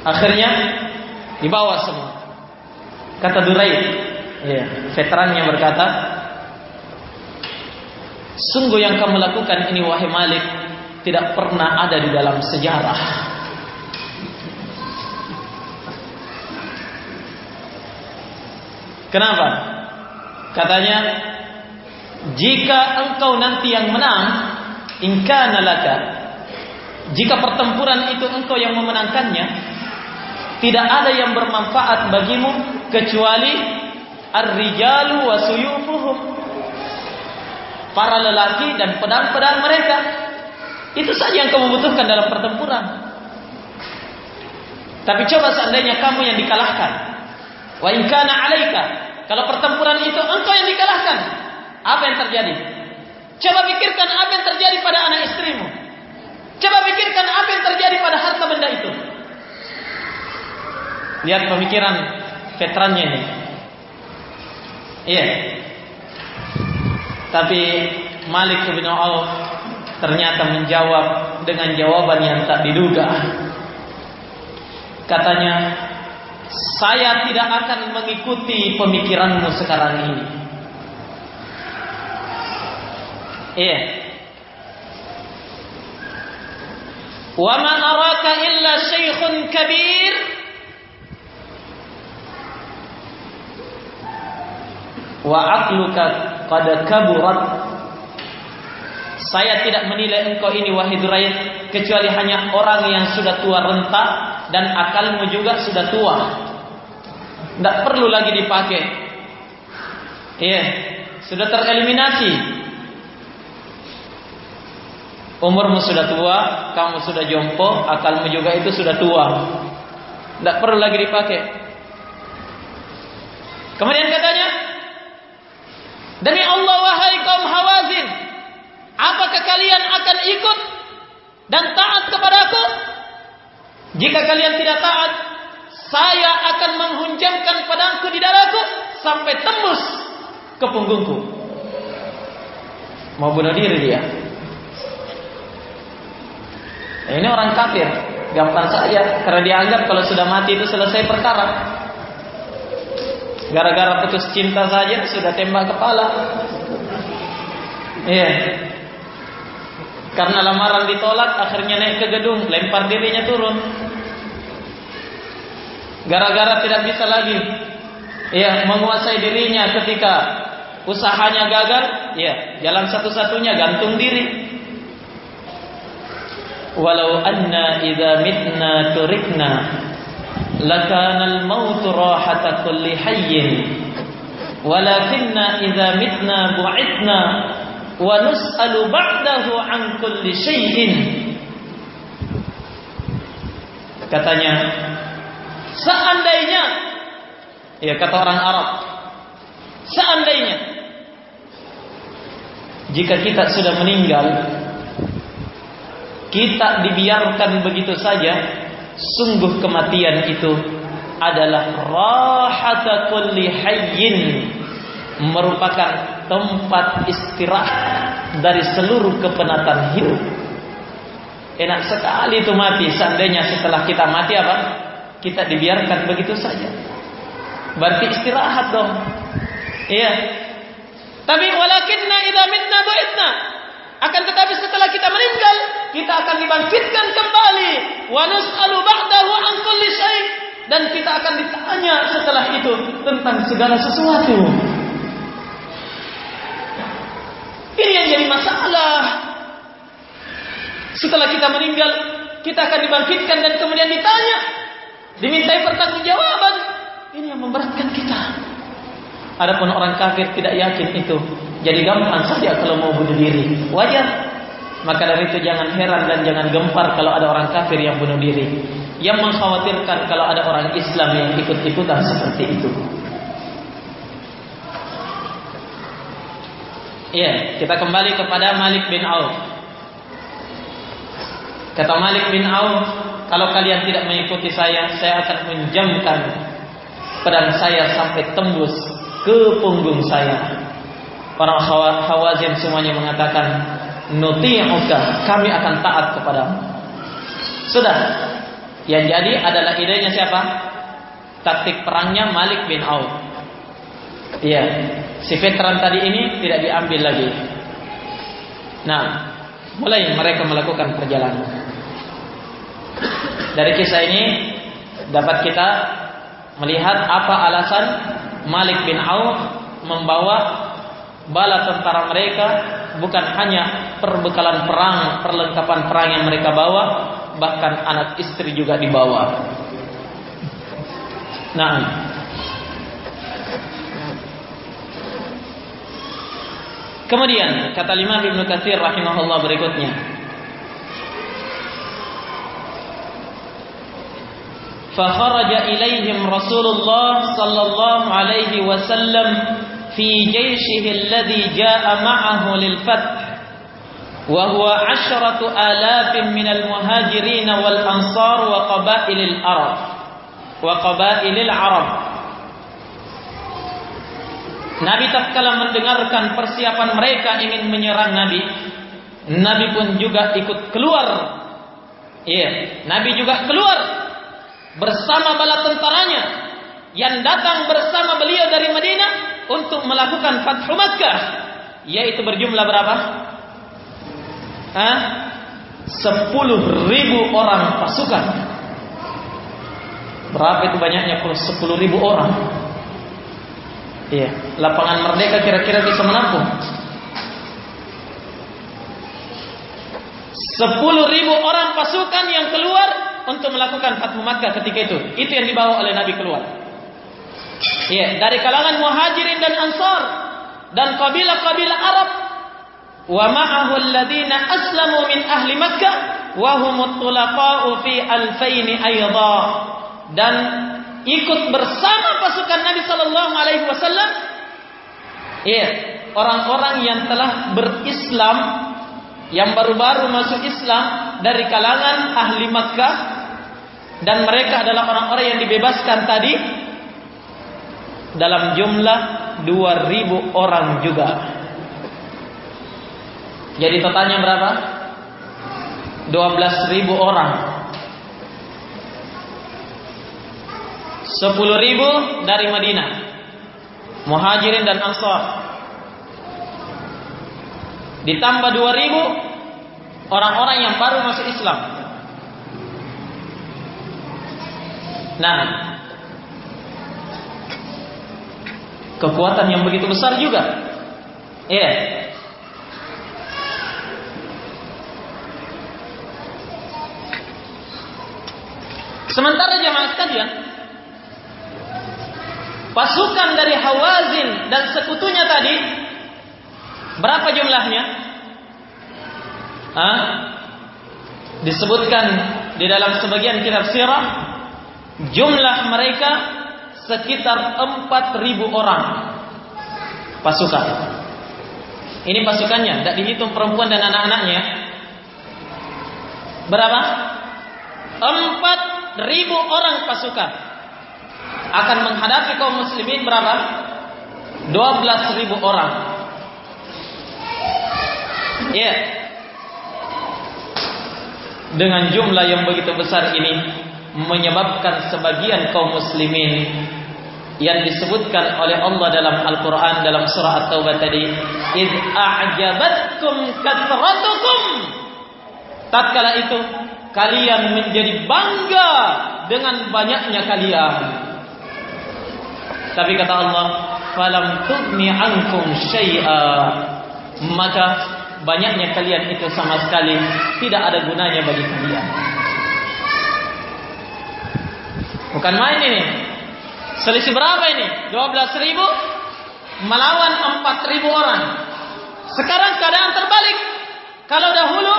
Akhirnya dibawa semua. Kata Durai, iya, veterannya berkata, sungguh yang kamu lakukan ini wahai Malik tidak pernah ada di dalam sejarah. Kenapa? Katanya, jika engkau nanti yang menang, ingkana laka. Jika pertempuran itu engkau yang memenangkannya, tidak ada yang bermanfaat bagimu kecuali ar-rijalu wa suyufuhum. Para lelaki dan pedang-pedang mereka. Itu saja yang kamu butuhkan dalam pertempuran. Tapi coba seandainya kamu yang dikalahkan. Wa in kana 'alaika kalau pertempuran itu engkau yang dikalahkan, apa yang terjadi? Coba pikirkan apa yang terjadi pada anak istrimu. Coba pikirkan apa yang terjadi pada harta benda itu. Lihat pemikiran veterannya ini. Iya. Tapi Malik bin Auf ternyata menjawab dengan jawaban yang tak diduga. Katanya, saya tidak akan mengikuti pemikiranmu sekarang ini. Iya. Wa ma araka illa syekhun kabir wa aqluka qad kaburat saya tidak menilai engkau ini wahai Duraid kecuali hanya orang yang sudah tua renta dan akalmu juga sudah tua. Tidak perlu lagi dipakai. Iya, sudah tereliminasi. Umurmu sudah tua, kamu sudah jompo, akalmu juga itu sudah tua. Tidak perlu lagi dipakai. Kemudian katanya, Demi Allah wahai kaum Hawazin, apakah kalian akan ikut dan taat kepadaku? Jika kalian tidak taat, saya akan menghunjamkan pedangku di dadaku sampai tembus ke punggungku. Mau bunuh diri dia. Nah, ini orang kafir, gampang saja karena dianggap kalau sudah mati itu selesai perkara. Gara-gara putus cinta saja sudah tembak kepala. Iya. Karena lamaran ditolak, akhirnya naik ke gedung, lempar dirinya turun. Gara-gara tidak bisa lagi ya menguasai dirinya ketika usahanya gagal, ya jalan satu-satunya gantung diri. Walau anna idza mitna turikna al-maut rahata kulli hayyin walakinna idza mitna bu'ithna wa nus'alu ba'dahu an kulli syai'in katanya seandainya ya kata orang Arab seandainya jika kita sudah meninggal kita dibiarkan begitu saja Sungguh kematian itu adalah rahata kulli hayyin merupakan tempat istirahat dari seluruh kepenatan hidup. Enak sekali itu mati. Seandainya setelah kita mati apa? Kita dibiarkan begitu saja. Berarti istirahat dong. Iya. Tapi walakinna idza mitna. Akan tetapi setelah kita meninggal, kita akan dibangkitkan kembali. Wa nus'alu ba'dahu an dan kita akan ditanya setelah itu tentang segala sesuatu. Ini yang jadi masalah. Setelah kita meninggal, kita akan dibangkitkan dan kemudian ditanya, dimintai pertanggungjawaban. Ini yang memberatkan kita. Adapun orang kafir tidak yakin itu. Jadi gampang saja kalau mau bunuh diri. Wajar. Maka dari itu jangan heran dan jangan gempar kalau ada orang kafir yang bunuh diri. Yang mengkhawatirkan kalau ada orang Islam yang ikut-ikutan seperti itu. Iya, kita kembali kepada Malik bin Auf. Kata Malik bin Auf, kalau kalian tidak mengikuti saya, saya akan menjamkan pedang saya sampai tembus ke punggung saya. Para Hawazin semuanya mengatakan, "Nuti'uka, kami akan taat kepadamu." Sudah. Yang jadi adalah idenya siapa? Taktik perangnya Malik bin Auf. Iya, si veteran tadi ini tidak diambil lagi. Nah, mulai mereka melakukan perjalanan. Dari kisah ini dapat kita melihat apa alasan Malik bin Auf membawa bala tentara mereka bukan hanya perbekalan perang, perlengkapan perang yang mereka bawa, bahkan anak istri juga dibawa. Nah, kemudian kata lima Ibnu Katsir rahimahullah berikutnya. فخرج إليهم رسول الله صلى الله عليه وسلم في جيشه الذي جاء معه للفتح وهو عشرة آلاف من المهاجرين والأنصار وقبائل العرب وقبائل العرب Nabi tatkala mendengarkan persiapan mereka ingin menyerang Nabi, Nabi pun juga ikut keluar. Iya, Nabi juga keluar bersama bala tentaranya yang datang bersama beliau dari Madinah untuk melakukan Fathu Makkah yaitu berjumlah berapa? ah, 10 ribu orang pasukan. Berapa itu banyaknya kalau 10 ribu orang? Iya, lapangan merdeka kira-kira bisa menampung 10 ribu orang pasukan yang keluar untuk melakukan Fatmu Makkah ketika itu. Itu yang dibawa oleh Nabi keluar. Iya, dari kalangan muhajirin dan ansar dan kabilah-kabilah Arab. Wa ma'ahu alladhina aslamu min ahli Makkah wa humut tulaqa'u fi alfaini aydha dan ikut bersama pasukan Nabi sallallahu alaihi wasallam iya orang-orang yang telah berislam yang baru-baru masuk Islam dari kalangan ahli Makkah. Dan mereka adalah orang-orang yang dibebaskan tadi dalam jumlah 2000 orang juga. Jadi totalnya berapa? 12.000 orang. 10.000 dari Madinah. Muhajirin dan Ansar. Ditambah 2.000 orang-orang yang baru masuk Islam. Nah, kekuatan yang begitu besar juga. Iya. Yeah. Sementara jemaah sekalian, pasukan dari Hawazin dan sekutunya tadi berapa jumlahnya? Hah? Disebutkan di dalam sebagian kitab sirah jumlah mereka sekitar 4000 orang pasukan. Ini pasukannya, tidak dihitung perempuan dan anak-anaknya. Berapa? 4000 orang pasukan akan menghadapi kaum muslimin berapa? 12.000 orang. Ya. Yeah. Dengan jumlah yang begitu besar ini menyebabkan sebagian kaum muslimin yang disebutkan oleh Allah dalam Al-Quran dalam surah At-Taubah tadi id a'jabatkum kathratukum. Tatkala itu kalian menjadi bangga dengan banyaknya kalian. Tapi kata Allah falam tughni ankum syai'a. Maka banyaknya kalian itu sama sekali tidak ada gunanya bagi kalian Bukan main ini. Selisih berapa ini? 12 ribu melawan 4 ribu orang. Sekarang keadaan terbalik. Kalau dahulu,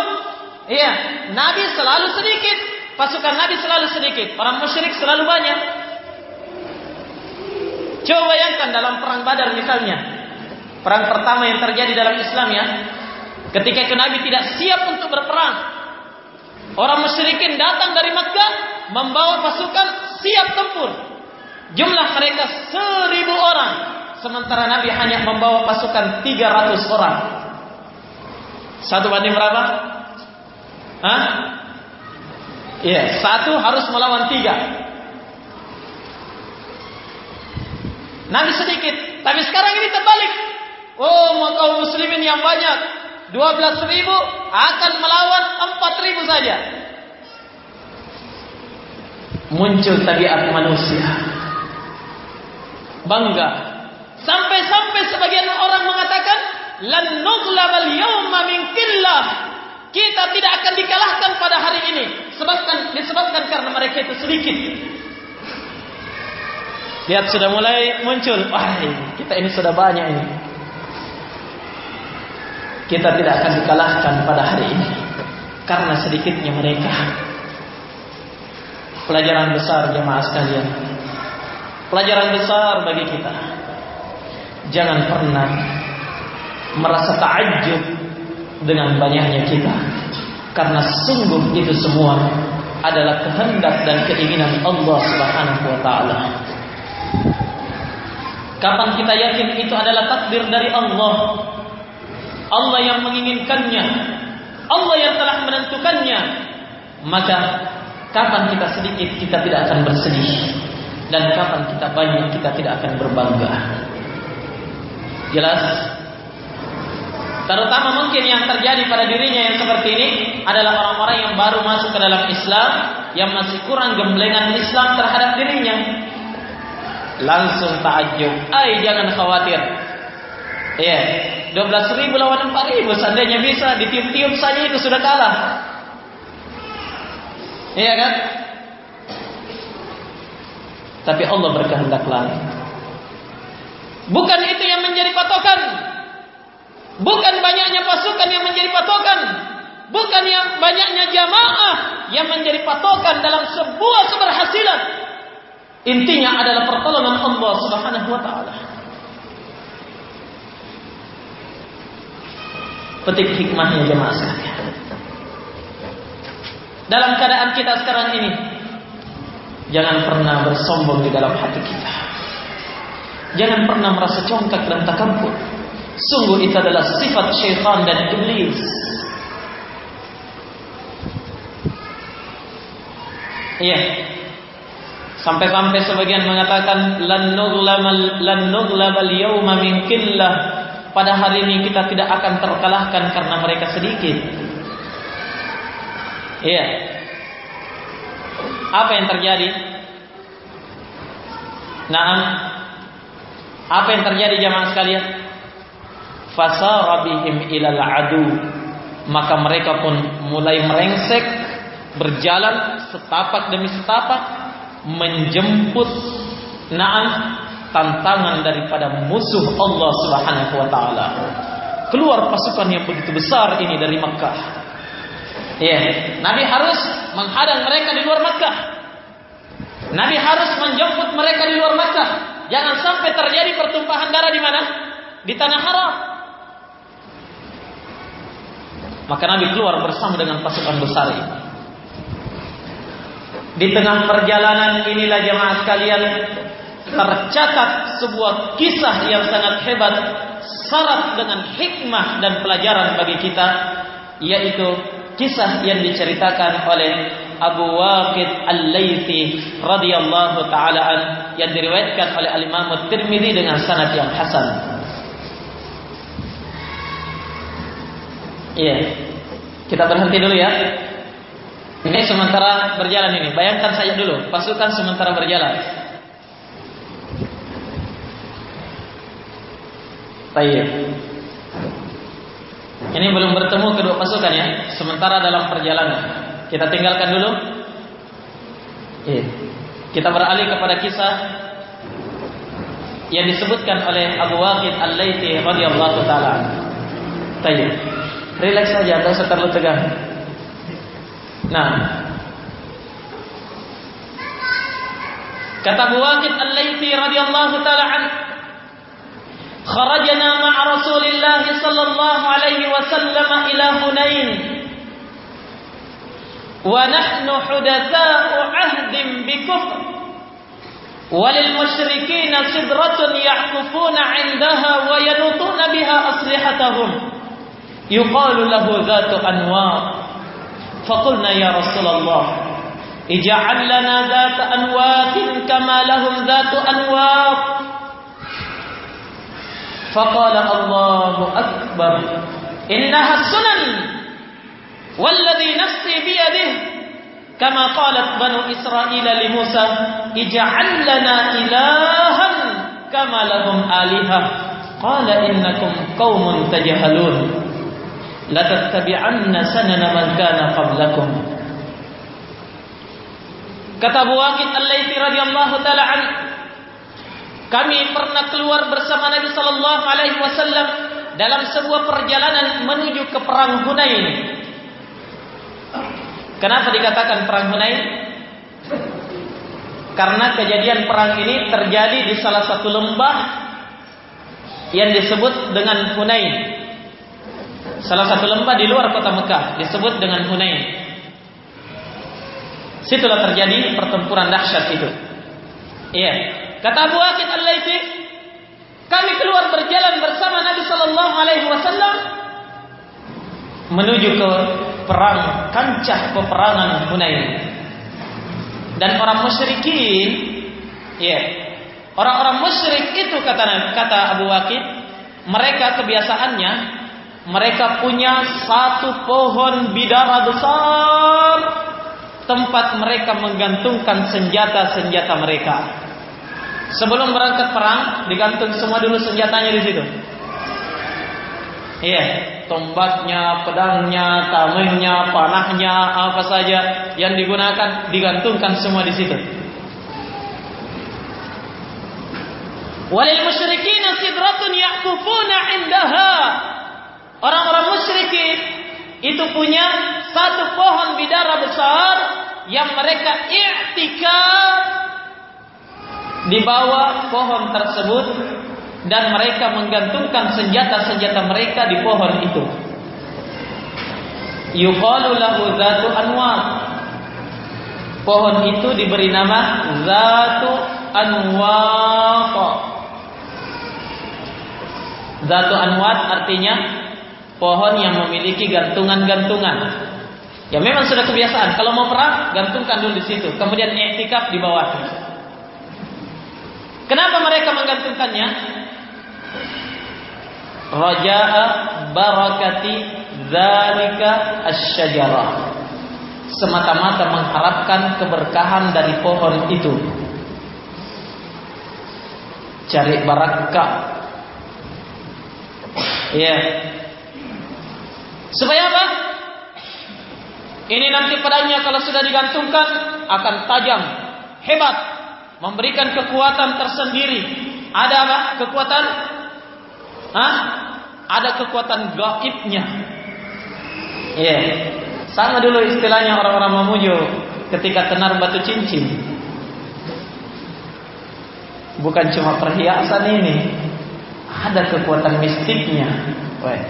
iya, Nabi selalu sedikit, pasukan Nabi selalu sedikit, orang musyrik selalu banyak. Coba bayangkan dalam perang Badar misalnya, perang pertama yang terjadi dalam Islam ya, ketika itu Nabi tidak siap untuk berperang, orang musyrikin datang dari Makkah membawa pasukan siap tempur. Jumlah mereka seribu orang. Sementara Nabi hanya membawa pasukan 300 orang. Satu banding berapa? Hah? Iya, satu harus melawan tiga. Nabi sedikit, tapi sekarang ini terbalik. Oh, mau kaum muslimin yang banyak, 12 ribu akan melawan 4 ribu saja muncul tabiat manusia. Bangga. Sampai-sampai sebagian orang mengatakan, "Lan nughlabal yawma min killah." Kita tidak akan dikalahkan pada hari ini sebabkan disebabkan karena mereka itu sedikit. Lihat sudah mulai muncul, wah kita ini sudah banyak ini. Kita tidak akan dikalahkan pada hari ini karena sedikitnya mereka pelajaran besar jemaah sekalian. Pelajaran besar bagi kita. Jangan pernah merasa takjub dengan banyaknya kita. Karena sungguh itu semua adalah kehendak dan keinginan Allah Subhanahu wa taala. Kapan kita yakin itu adalah takdir dari Allah? Allah yang menginginkannya. Allah yang telah menentukannya. Maka Kapan kita sedikit kita tidak akan bersedih dan kapan kita banyak kita tidak akan berbangga. Jelas? Terutama mungkin yang terjadi pada dirinya yang seperti ini adalah orang-orang yang baru masuk ke dalam Islam yang masih kurang gemblengan Islam terhadap dirinya. Langsung takjub. Ay, jangan khawatir. Iya, yeah. 12 ribu lawan 4 ribu seandainya bisa ditiup-tiup saja itu sudah kalah. Iya kan? Tapi Allah berkehendak lain. Bukan itu yang menjadi patokan. Bukan banyaknya pasukan yang menjadi patokan. Bukan yang banyaknya jamaah yang menjadi patokan dalam sebuah keberhasilan. Intinya adalah pertolongan Allah Subhanahu wa taala. Petik hikmahnya jemaah sekalian. Dalam keadaan kita sekarang ini, jangan pernah bersombong di dalam hati kita. Jangan pernah merasa congkak dan takabur. Sungguh itu adalah sifat syaitan dan iblis. Iya. Sampai-sampai sebagian mengatakan lan nughlamal lan nughlabal min killah. Pada hari ini kita tidak akan terkalahkan karena mereka sedikit. Iya. Apa yang terjadi? Nah, apa yang terjadi jamaah sekalian? Fasara bihim ilal adu. Maka mereka pun mulai merengsek berjalan setapak demi setapak menjemput naam tantangan daripada musuh Allah Subhanahu wa taala. Keluar pasukan yang begitu besar ini dari Makkah. Ya, Nabi harus menghadang mereka di luar Makkah. Nabi harus menjemput mereka di luar Makkah. Jangan sampai terjadi pertumpahan darah di mana? Di tanah haram. Maka Nabi keluar bersama dengan pasukan besar ini. Di tengah perjalanan inilah jemaah sekalian tercatat sebuah kisah yang sangat hebat syarat dengan hikmah dan pelajaran bagi kita yaitu kisah yang diceritakan oleh Abu Waqid Al-Laythi radhiyallahu taala an yang diriwayatkan oleh Al-Imam At-Tirmidzi dengan sanad yang hasan. Iya. Kita berhenti dulu ya. Ini sementara berjalan ini. Bayangkan saja dulu, pasukan sementara berjalan. Baik. Ini belum bertemu kedua pasukan ya, sementara dalam perjalanan. Kita tinggalkan dulu. Iya. Kita beralih kepada kisah yang disebutkan oleh Abu Waqid Al-Laiti radhiyallahu taala. Baik. Relax saja, tidak usah terlalu tegang. Nah. Kata Abu Waqid Al-Laythi radhiyallahu taala خرجنا مع رسول الله صلى الله عليه وسلم إلى هنين. ونحن حدثاء عهد بكفر. وللمشركين سدرة يعكفون عندها وينطون بها أسلحتهم. يقال له ذات أنوار فقلنا يا رسول الله اجعل لنا ذات أنوار كما لهم ذات أنوار فقال الله أكبر. إنها السنن والذي نفسي بيده. كما قالت بنو إسرائيل لموسى اجعل لنا إلها كما لهم آلهة. قال إنكم قوم تجهلون. latattabi'anna sanana man kana qablakum Kata Abu Waqid Al-Laitsi radhiyallahu taala an kami pernah keluar bersama Nabi sallallahu alaihi wasallam dalam sebuah perjalanan menuju ke perang Hunain. Kenapa dikatakan perang Hunain? Karena kejadian perang ini terjadi di salah satu lembah yang disebut dengan Hunain. Salah satu lembah di luar kota Mekah disebut dengan Hunain. Situlah terjadi pertempuran dahsyat itu. Iya. Kata Abu Aqid Al-Laitsi, kami keluar berjalan bersama Nabi Sallallahu Alaihi Wasallam menuju ke perang kancah peperangan Hunain. Dan orang musyrikin, iya, orang-orang musyrik itu kata kata Abu Waqid, mereka kebiasaannya mereka punya satu pohon bidara besar tempat mereka menggantungkan senjata-senjata mereka. Sebelum berangkat perang, digantung semua dulu senjatanya di situ. Iya, tombaknya, pedangnya, tamengnya, panahnya, apa saja yang digunakan digantungkan semua di situ. Walil musyrikin sidratun yaqufuna indaha. Orang-orang musyrikin itu punya satu pohon bidara besar yang mereka i'tikaf di bawah pohon tersebut dan mereka menggantungkan senjata-senjata mereka di pohon itu. Yuqalu lahu zatu anwar. Pohon itu diberi nama Zatu Anwar. Zatu Anwar artinya pohon yang memiliki gantungan-gantungan. Ya memang sudah kebiasaan. Kalau mau perang, gantungkan dulu di situ. Kemudian iktikaf di bawahnya. Kenapa mereka menggantungkannya? Raja'a barakati zalika asyajarah. Semata-mata mengharapkan keberkahan dari pohon itu. Cari barakah. Ya. Supaya apa? Ini nanti padanya kalau sudah digantungkan akan tajam, hebat, memberikan kekuatan tersendiri. Ada apa? Kekuatan? Hah? Ada kekuatan gaibnya. Iya. Yeah. Sama dulu istilahnya orang-orang Mamuju ketika tenar batu cincin. Bukan cuma perhiasan ini, ada kekuatan mistiknya. Wah.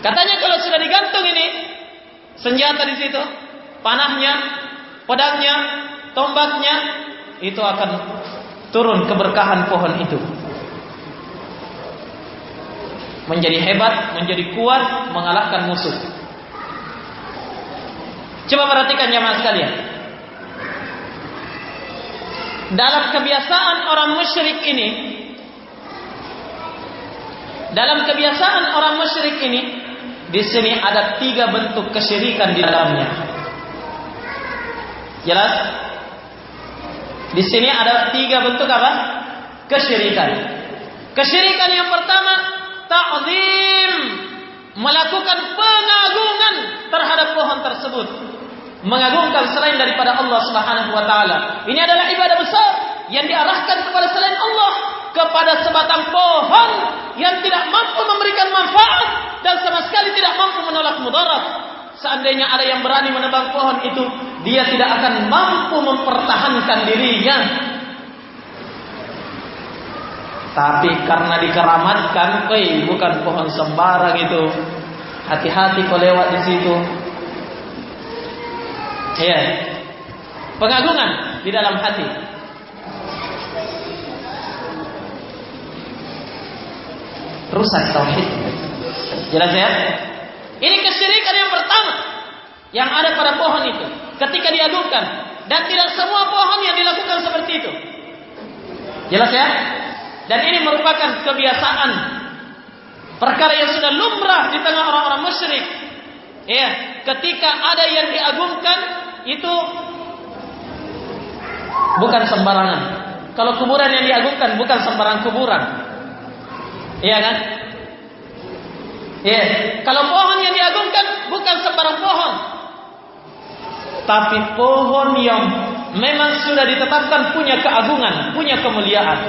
Katanya kalau sudah digantung ini senjata di situ, panahnya, pedangnya, tombaknya, itu akan turun keberkahan pohon itu. Menjadi hebat, menjadi kuat, mengalahkan musuh. Coba perhatikan jamaah sekalian. Dalam kebiasaan orang musyrik ini, dalam kebiasaan orang musyrik ini, di sini ada tiga bentuk kesyirikan di dalamnya. Jelas? Di sini ada tiga bentuk apa? Kesyirikan. Kesyirikan yang pertama, ta'zim. Melakukan pengagungan terhadap pohon tersebut. Mengagungkan selain daripada Allah Subhanahu wa taala. Ini adalah ibadah besar yang diarahkan kepada selain Allah kepada sebatang pohon yang tidak mampu memberikan manfaat dan sama sekali tidak mampu menolak mudarat. Seandainya ada yang berani menebang pohon itu, dia tidak akan mampu mempertahankan dirinya. Tapi karena dikeramatkan, eh bukan pohon sembarang itu. Hati-hati kau lewat di situ. Ya. Pengagungan di dalam hati. rusak tauhid. Jelas ya? Ini kesyirikan yang pertama yang ada pada pohon itu ketika diadukan dan tidak semua pohon yang dilakukan seperti itu. Jelas ya? Dan ini merupakan kebiasaan perkara yang sudah lumrah di tengah orang-orang musyrik. Ya, ketika ada yang diagungkan itu bukan sembarangan. Kalau kuburan yang diagungkan bukan sembarang kuburan. Iya kan? Iya. Kalau pohon yang diagungkan bukan sembarang pohon. Tapi pohon yang memang sudah ditetapkan punya keagungan, punya kemuliaan.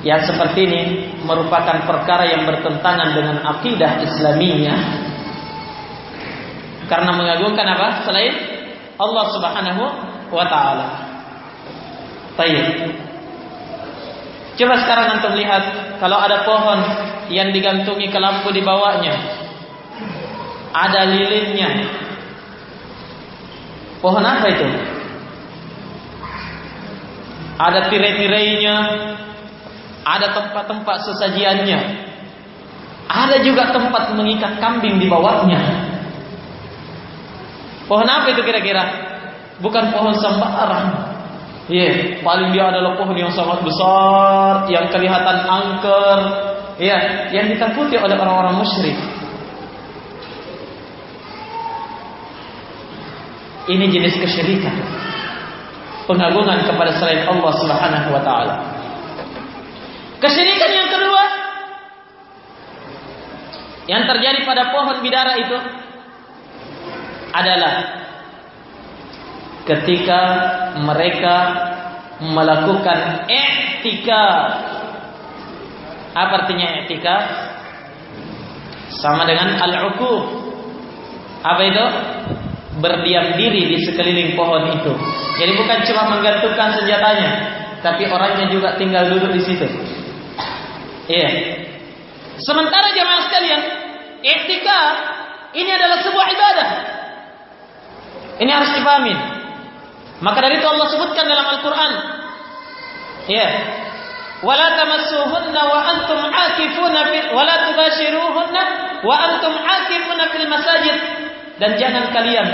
Yang seperti ini merupakan perkara yang bertentangan dengan akidah Islamiyah. Karena mengagungkan apa? Selain Allah Subhanahu wa taala. Baik. Coba sekarang antum lihat kalau ada pohon yang digantungi ke lampu di bawahnya. Ada lilinnya. Pohon apa itu? Ada tirai-tirainya. Ada tempat-tempat sesajiannya. Ada juga tempat mengikat kambing di bawahnya. Pohon apa itu kira-kira? Bukan pohon sembarang. Iya, yeah, paling dia adalah pohon yang sangat besar, yang kelihatan angker, ya yang ditakuti oleh orang-orang musyrik. Ini jenis kesyirikan. Pengagungan kepada selain Allah Subhanahu wa taala. Kesyirikan yang kedua yang terjadi pada pohon bidara itu adalah ketika mereka melakukan etika apa artinya etika? Sama dengan al-uquf. Apa itu? Berdiam diri di sekeliling pohon itu. Jadi bukan cuma menggantungkan senjatanya, tapi orangnya juga tinggal duduk di situ. Iya. Sementara jemaah sekalian, etika ini adalah sebuah ibadah. Ini harus dipahami. Maka dari itu Allah sebutkan dalam Al-Quran. Ya, wala tamassuhunna wa antum akifuna fil wala tubashiruhunna wa antum akifuna fil masajid. Dan jangan kalian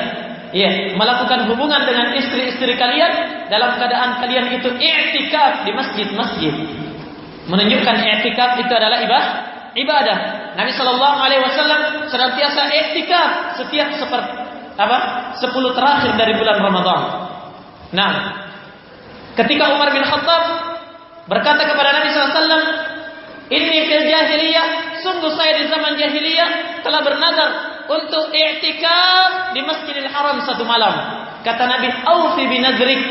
ya melakukan hubungan dengan istri-istri kalian dalam keadaan kalian itu i'tikaf di masjid-masjid. Menunjukkan i'tikaf itu adalah ibadah ibadah. Nabi Shallallahu alaihi wasallam senantiasa i'tikaf setiap seperti apa? 10 terakhir dari bulan Ramadan nah ketika Umar bin Khattab berkata kepada Nabi SAW, Ini fil jahiliyah, sungguh saya di zaman jahiliyah telah bernazar untuk i'tikaf di Masjidil Haram satu malam. Kata Nabi, "Aufi binadrik."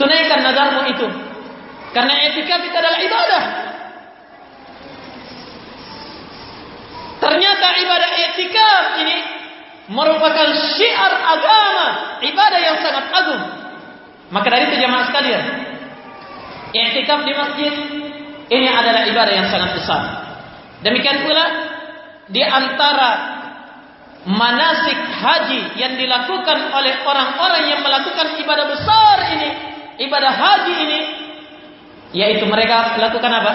Tunaikan nazarmu itu. Karena i'tikaf itu adalah ibadah. Ternyata ibadah i'tikaf ini merupakan syiar agama, ibadah yang sangat agung. Maka dari itu jemaah sekalian, I'tikaf di masjid ini adalah ibadah yang sangat besar. Demikian pula di antara manasik haji yang dilakukan oleh orang-orang yang melakukan ibadah besar ini, ibadah haji ini, yaitu mereka melakukan apa?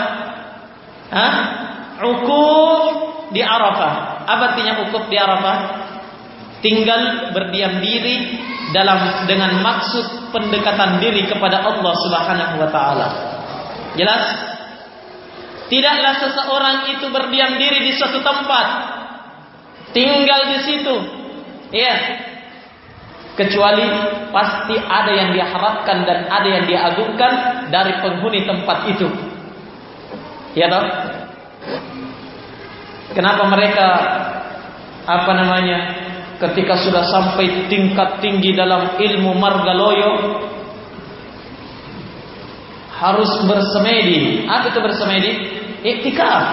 Hah? Ukuf di Arafah. Apa artinya ukuf di Arafah? Tinggal berdiam diri dalam dengan maksud pendekatan diri kepada Allah Subhanahu wa taala. Jelas? Tidaklah seseorang itu berdiam diri di suatu tempat, tinggal di situ. Iya. Kecuali pasti ada yang diharapkan dan ada yang diagungkan dari penghuni tempat itu. Ya toh? Kenapa mereka apa namanya ketika sudah sampai tingkat tinggi dalam ilmu margaloyo harus bersemedi. Apa itu bersemedi? Iktikaf.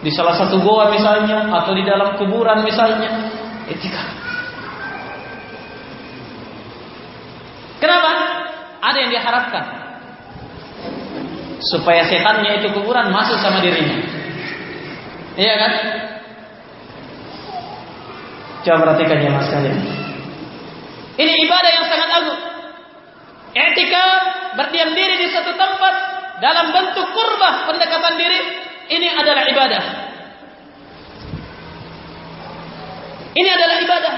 Di salah satu goa misalnya atau di dalam kuburan misalnya, iktikaf. Kenapa? Ada yang diharapkan supaya setannya itu kuburan masuk sama dirinya. Iya kan? Coba perhatikan ya mas kalian. Ini ibadah yang sangat agung. Etika berdiam diri di satu tempat dalam bentuk kurbah pendekatan diri ini adalah ibadah. Ini adalah ibadah.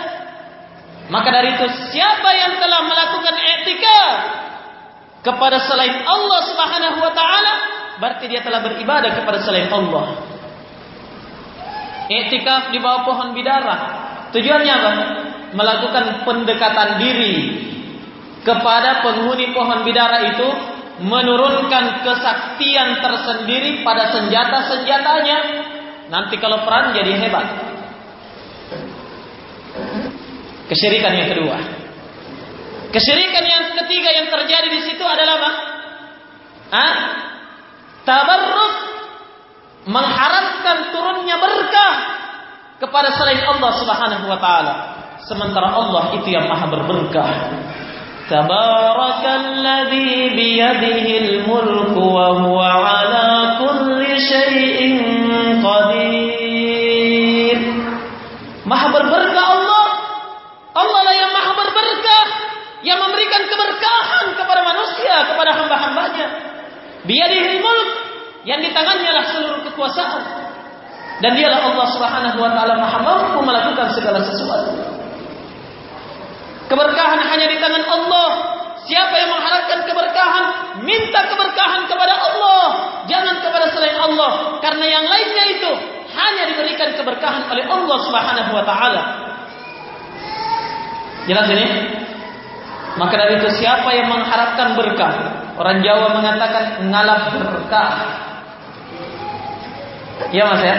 Maka dari itu siapa yang telah melakukan etika kepada selain Allah Subhanahu wa taala berarti dia telah beribadah kepada selain Allah. Etika di bawah pohon bidara Tujuannya apa? Melakukan pendekatan diri kepada penghuni pohon bidara itu menurunkan kesaktian tersendiri pada senjata-senjatanya. Nanti kalau perang jadi hebat. Kesyirikan yang kedua. Kesyirikan yang ketiga yang terjadi di situ adalah apa? Hah? Tabarruk mengharapkan turunnya berkah kepada selain Allah Subhanahu wa taala. Sementara Allah itu yang maha berberkah. Tabarakalladzi biyadihil mulku wa huwa ala kulli syai'in qadir. Maha berberkah Allah. Allah lah yang maha berberkah. Yang memberikan keberkahan kepada manusia kepada hamba-hambanya. Biyadihil mulk. Yang di tangannya lah seluruh kekuasaan dan dialah Allah Subhanahu wa taala Maha mampu melakukan segala sesuatu. Keberkahan hanya di tangan Allah. Siapa yang mengharapkan keberkahan, minta keberkahan kepada Allah, jangan kepada selain Allah, karena yang lainnya itu hanya diberikan keberkahan oleh Allah Subhanahu wa taala. Jelas ini? Maka dari itu siapa yang mengharapkan berkah? Orang Jawa mengatakan ngalap berkah. Ya Mas ya?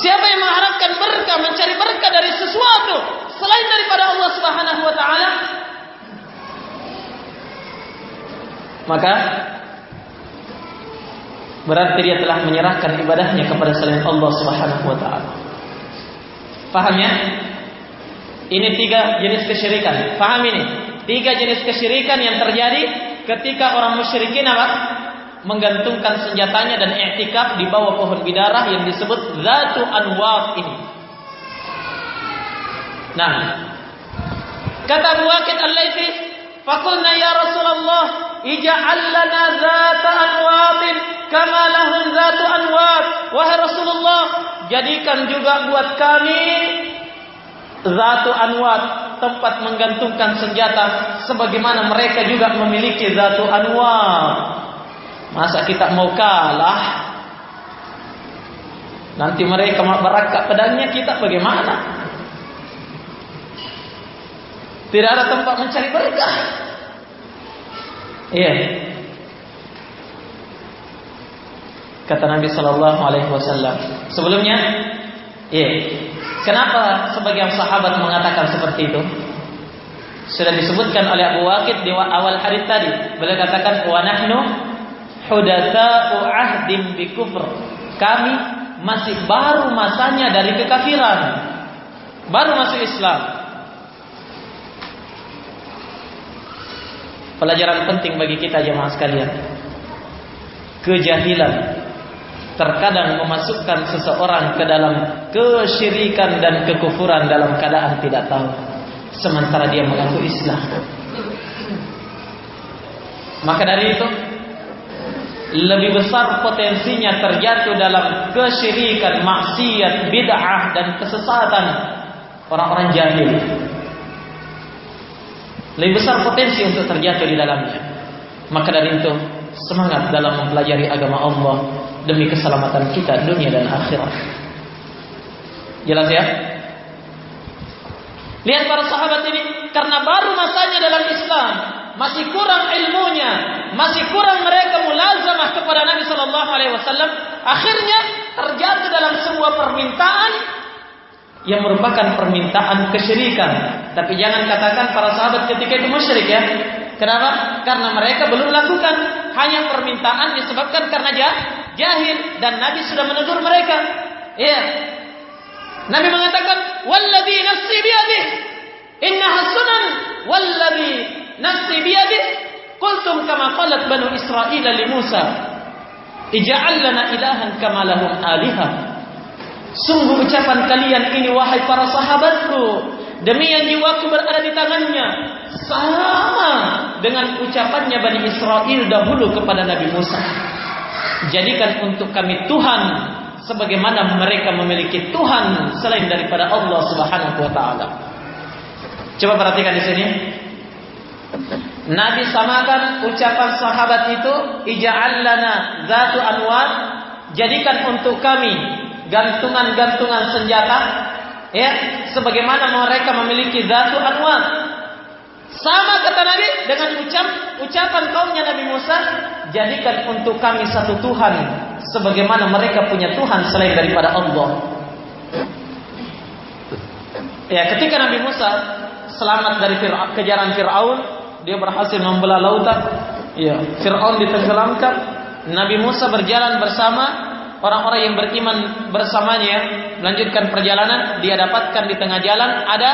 Siapa yang mengharapkan berkah, mencari berkah dari sesuatu selain daripada Allah Subhanahu wa taala? Maka berarti dia telah menyerahkan ibadahnya kepada selain Allah Subhanahu wa taala. Paham ya? Ini tiga jenis kesyirikan. Paham ini? Tiga jenis kesyirikan yang terjadi ketika orang musyrikin apa? menggantungkan senjatanya dan i'tikaf di bawah pohon bidarah yang disebut Zatu Anwar ini. Nah, kata Abu Al-Laitsi, "Faqulna ya Rasulullah, ij'al lana zata anwatin kama lahum zatu anwat." Wahai Rasulullah, jadikan juga buat kami zatu anwat, tempat menggantungkan senjata sebagaimana mereka juga memiliki zatu anwat. Masa kita mau kalah? Nanti mereka berakak pedangnya kita bagaimana? Tidak ada tempat mencari berkah. Iya. Kata Nabi Sallallahu Alaihi Wasallam. Sebelumnya, iya. Kenapa sebagian sahabat mengatakan seperti itu? Sudah disebutkan oleh Abu Waqid di awal hari tadi. Beliau katakan, wa nahnu hudatsa'u ahdim bi. Kami masih baru masanya dari kekafiran. Baru masuk Islam. Pelajaran penting bagi kita jemaah sekalian. Kejahilan terkadang memasukkan seseorang ke dalam kesyirikan dan kekufuran dalam keadaan tidak tahu sementara dia mengaku Islam. Maka dari itu lebih besar potensinya terjatuh dalam kesyirikan, maksiat, bid'ah dan kesesatan orang-orang jahil. Lebih besar potensi untuk terjatuh di dalamnya. Maka dari itu, semangat dalam mempelajari agama Allah demi keselamatan kita dunia dan akhirat. Jelas ya? Lihat para sahabat ini karena baru masanya dalam Islam, masih kurang ilmunya, masih kurang mereka mulazamah kepada Nabi Shallallahu Alaihi Wasallam, akhirnya terjatuh dalam sebuah permintaan yang merupakan permintaan kesyirikan. Tapi jangan katakan para sahabat ketika itu musyrik ya. Kenapa? Karena mereka belum melakukan. Hanya permintaan disebabkan karena jah, jahil dan Nabi sudah menegur mereka. Iya. Nabi mengatakan, "Walladzi nafsi biyadih, innaha sunan, walladzi nafsi biyadih qultum kama qalat banu Israel li Musa ij'al lana ilahan kama lahum alihah sungguh ucapan kalian ini wahai para sahabatku demi yang jiwaku berada di tangannya sama dengan ucapannya Bani Israel dahulu kepada Nabi Musa jadikan untuk kami Tuhan sebagaimana mereka memiliki Tuhan selain daripada Allah Subhanahu wa taala. Coba perhatikan di sini. Nabi samakan ucapan sahabat itu ija'al lana zatu anwar jadikan untuk kami gantungan-gantungan senjata ya sebagaimana mereka memiliki zatu anwar sama kata Nabi dengan ucap ucapan kaumnya Nabi Musa jadikan untuk kami satu Tuhan sebagaimana mereka punya Tuhan selain daripada Allah ya ketika Nabi Musa selamat dari kejaran Fir'aun dia berhasil membelah lautan. Ya, Fir'aun ditenggelamkan. Nabi Musa berjalan bersama orang-orang yang beriman bersamanya, melanjutkan perjalanan. Dia dapatkan di tengah jalan ada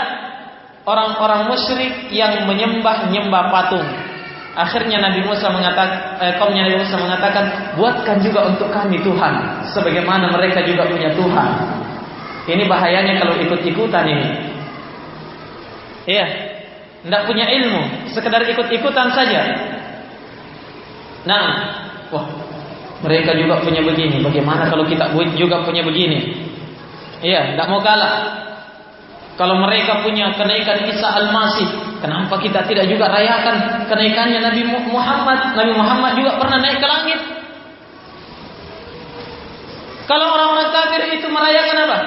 orang-orang musyrik yang menyembah-nyembah patung. Akhirnya Nabi Musa mengatakan, eh, Nabi Musa mengatakan, buatkan juga untuk kami Tuhan, sebagaimana mereka juga punya Tuhan. Ini bahayanya kalau ikut-ikutan ini. Iya, tidak punya ilmu, sekedar ikut-ikutan saja. Nah, wah, mereka juga punya begini. Bagaimana kalau kita juga punya begini? Iya, tidak mau kalah. Kalau mereka punya kenaikan Isa Al-Masih, kenapa kita tidak juga rayakan kenaikannya Nabi Muhammad? Nabi Muhammad juga pernah naik ke langit. Kalau orang-orang kafir itu merayakan apa?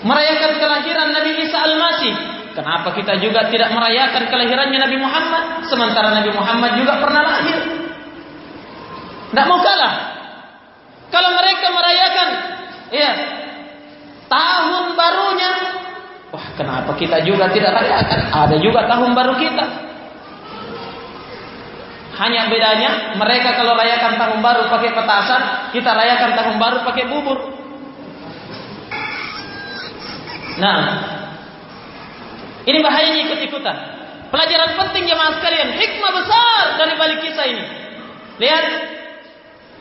Merayakan kelahiran Nabi Isa Al-Masih. Kenapa kita juga tidak merayakan kelahirannya Nabi Muhammad? Sementara Nabi Muhammad juga pernah lahir. Tidak mau kalah. Kalau mereka merayakan, ya, tahun barunya, wah kenapa kita juga tidak rayakan? Ada juga tahun baru kita. Hanya bedanya mereka kalau rayakan tahun baru pakai petasan, kita rayakan tahun baru pakai bubur. Nah, ini bahayanya ikut-ikutan. Pelajaran penting jemaah sekalian, hikmah besar dari balik kisah ini. Lihat,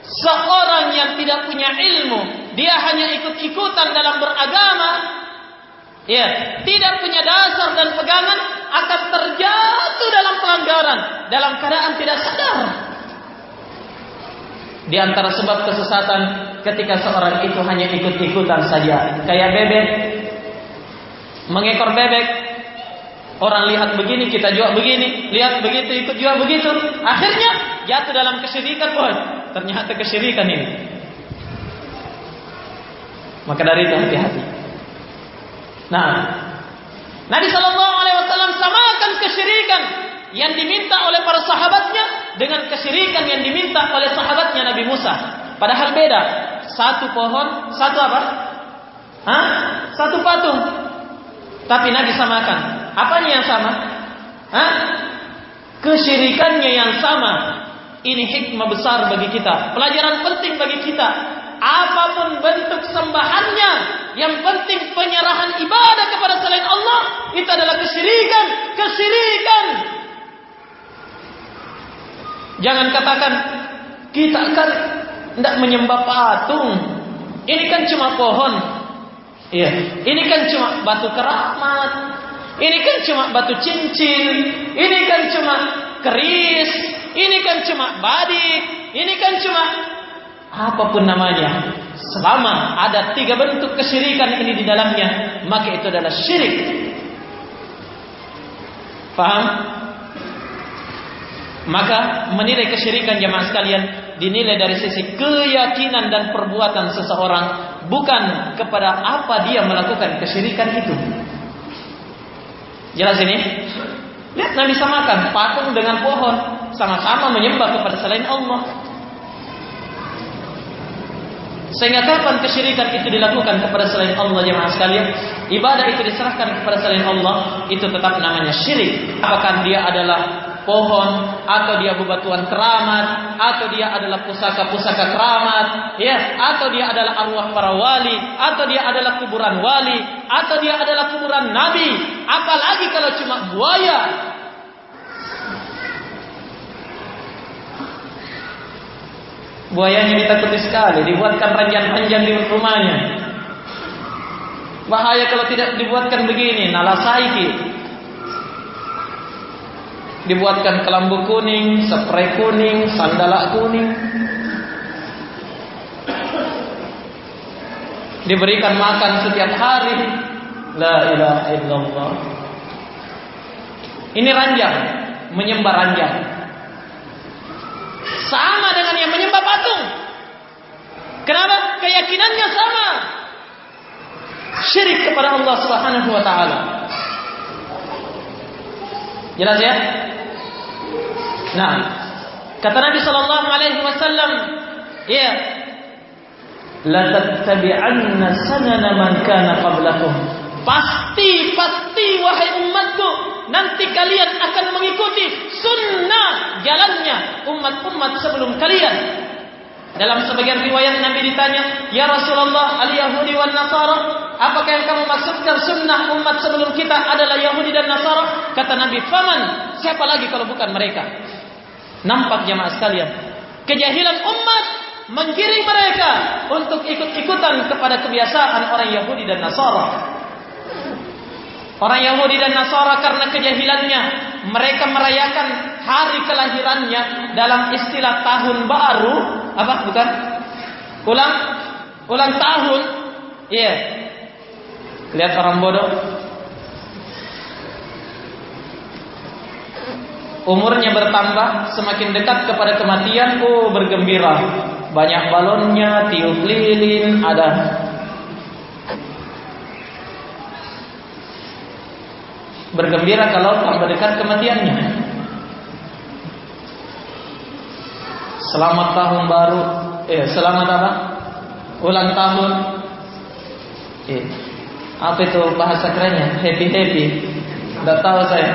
seorang yang tidak punya ilmu, dia hanya ikut-ikutan dalam beragama, ya, tidak punya dasar dan pegangan, akan terjatuh dalam pelanggaran, dalam keadaan tidak sadar. Di antara sebab kesesatan ketika seorang itu hanya ikut-ikutan saja, kayak bebek, mengekor bebek, Orang lihat begini, kita juga begini. Lihat begitu, ikut juga begitu. Akhirnya jatuh dalam kesyirikan, boy. Ternyata kesyirikan ini. Maka dari itu hati-hati. Nah, Nabi Shallallahu Alaihi Wasallam samakan kesyirikan yang diminta oleh para sahabatnya dengan kesyirikan yang diminta oleh sahabatnya Nabi Musa. Padahal beda. Satu pohon, satu apa? Hah? Satu patung. Tapi Nabi samakan. Apanya yang sama? Hah? Kesyirikannya yang sama. Ini hikmah besar bagi kita. Pelajaran penting bagi kita. Apa pun bentuk sembahannya. Yang penting penyerahan ibadah kepada selain Allah. Itu adalah kesyirikan. Kesyirikan. Jangan katakan. Kita kan tidak menyembah patung. Ini kan cuma pohon. Iya. Ini kan cuma batu keramat. Ini kan cuma batu cincin, ini kan cuma keris, ini kan cuma badik, ini kan cuma apa pun namanya. Selama ada tiga bentuk kesyirikan ini di dalamnya, maka itu adalah syirik. Paham? Maka menilai kesyirikan jemaah sekalian dinilai dari sisi keyakinan dan perbuatan seseorang, bukan kepada apa dia melakukan kesyirikan itu. Jelas ini? Lihat Nabi samakan patung dengan pohon, sama-sama menyembah kepada selain Allah. Sehingga kapan kesyirikan itu dilakukan kepada selain Allah jemaah sekalian? Ibadah itu diserahkan kepada selain Allah, itu tetap namanya syirik. Apakah dia adalah pohon atau dia bebatuan keramat atau dia adalah pusaka-pusaka keramat ya atau dia adalah arwah para wali atau dia adalah kuburan wali atau dia adalah kuburan nabi apalagi kalau cuma buaya buayanya ditakuti sekali dibuatkan ranjang-ranjang di rumahnya bahaya kalau tidak dibuatkan begini nalasaiki dibuatkan kelambu kuning, spray kuning, sandalak kuning. Diberikan makan setiap hari. La ilaha illallah. Ini ranjang, menyembah ranjang. Sama dengan yang menyembah patung. Kenapa? Keyakinannya sama. Syirik kepada Allah Subhanahu wa taala. Jelas ya? Nah, kata Nabi sallallahu alaihi wasallam, ya, la tattabi'anna sanana man kana qablakum. Pasti, pasti wahai umatku, nanti kalian akan mengikuti sunnah jalannya umat-umat sebelum kalian. Dalam sebagian riwayat Nabi ditanya, Ya Rasulullah, al-Yahudi wal Nasara, apakah yang kamu maksudkan sunnah umat sebelum kita adalah Yahudi dan Nasara? Kata Nabi, Faman, siapa lagi kalau bukan mereka? Nampak jamaah sekalian. Kejahilan umat menggiring mereka untuk ikut-ikutan kepada kebiasaan orang Yahudi dan Nasara. Orang Yahudi dan Nasara karena kejahilannya mereka merayakan hari kelahirannya dalam istilah tahun baru apa bukan ulang ulang tahun iya yeah. Lihat orang bodoh. Umurnya bertambah, semakin dekat kepada kematian, oh bergembira. Banyak balonnya, tiup lilin, ada bergembira kalau tambah dekat kematiannya. Selamat tahun baru, eh selamat apa? Ulang tahun. Eh, apa itu bahasa kerennya? Happy happy. Tidak tahu saya.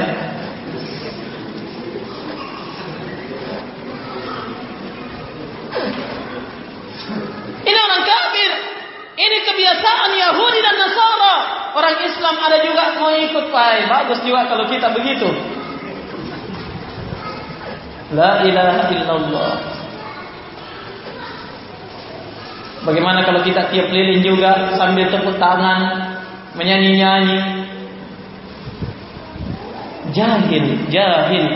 Ini orang kafir. Ini kebiasaan Yahudi dan Nasara. Orang Islam ada juga mau ikut pai. Bagus juga kalau kita begitu. La ilaha illallah. Bagaimana kalau kita tiap lilin juga sambil tepuk tangan, menyanyi-nyanyi. Jahil, jahil.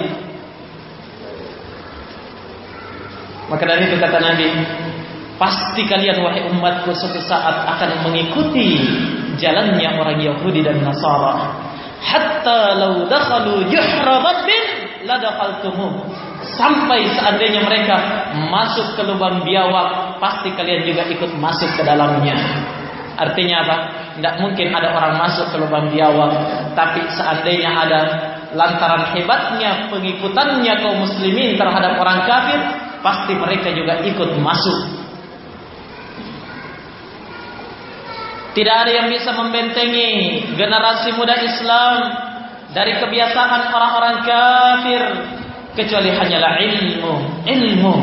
Maka dari itu kata Nabi, pasti kalian wahai umatku suatu saat akan mengikuti jalannya orang Yahudi dan Nasara. Hatta law dakhalu juhra dhabbin la Sampai seandainya mereka masuk ke lubang biawak, pasti kalian juga ikut masuk ke dalamnya. Artinya apa? Tidak mungkin ada orang masuk ke lubang biawak. Tapi seandainya ada lantaran hebatnya pengikutannya kaum muslimin terhadap orang kafir, pasti mereka juga ikut masuk. Tidak ada yang bisa membentengi generasi muda Islam dari kebiasaan orang-orang kafir kecuali hanyalah ilmu, ilmu.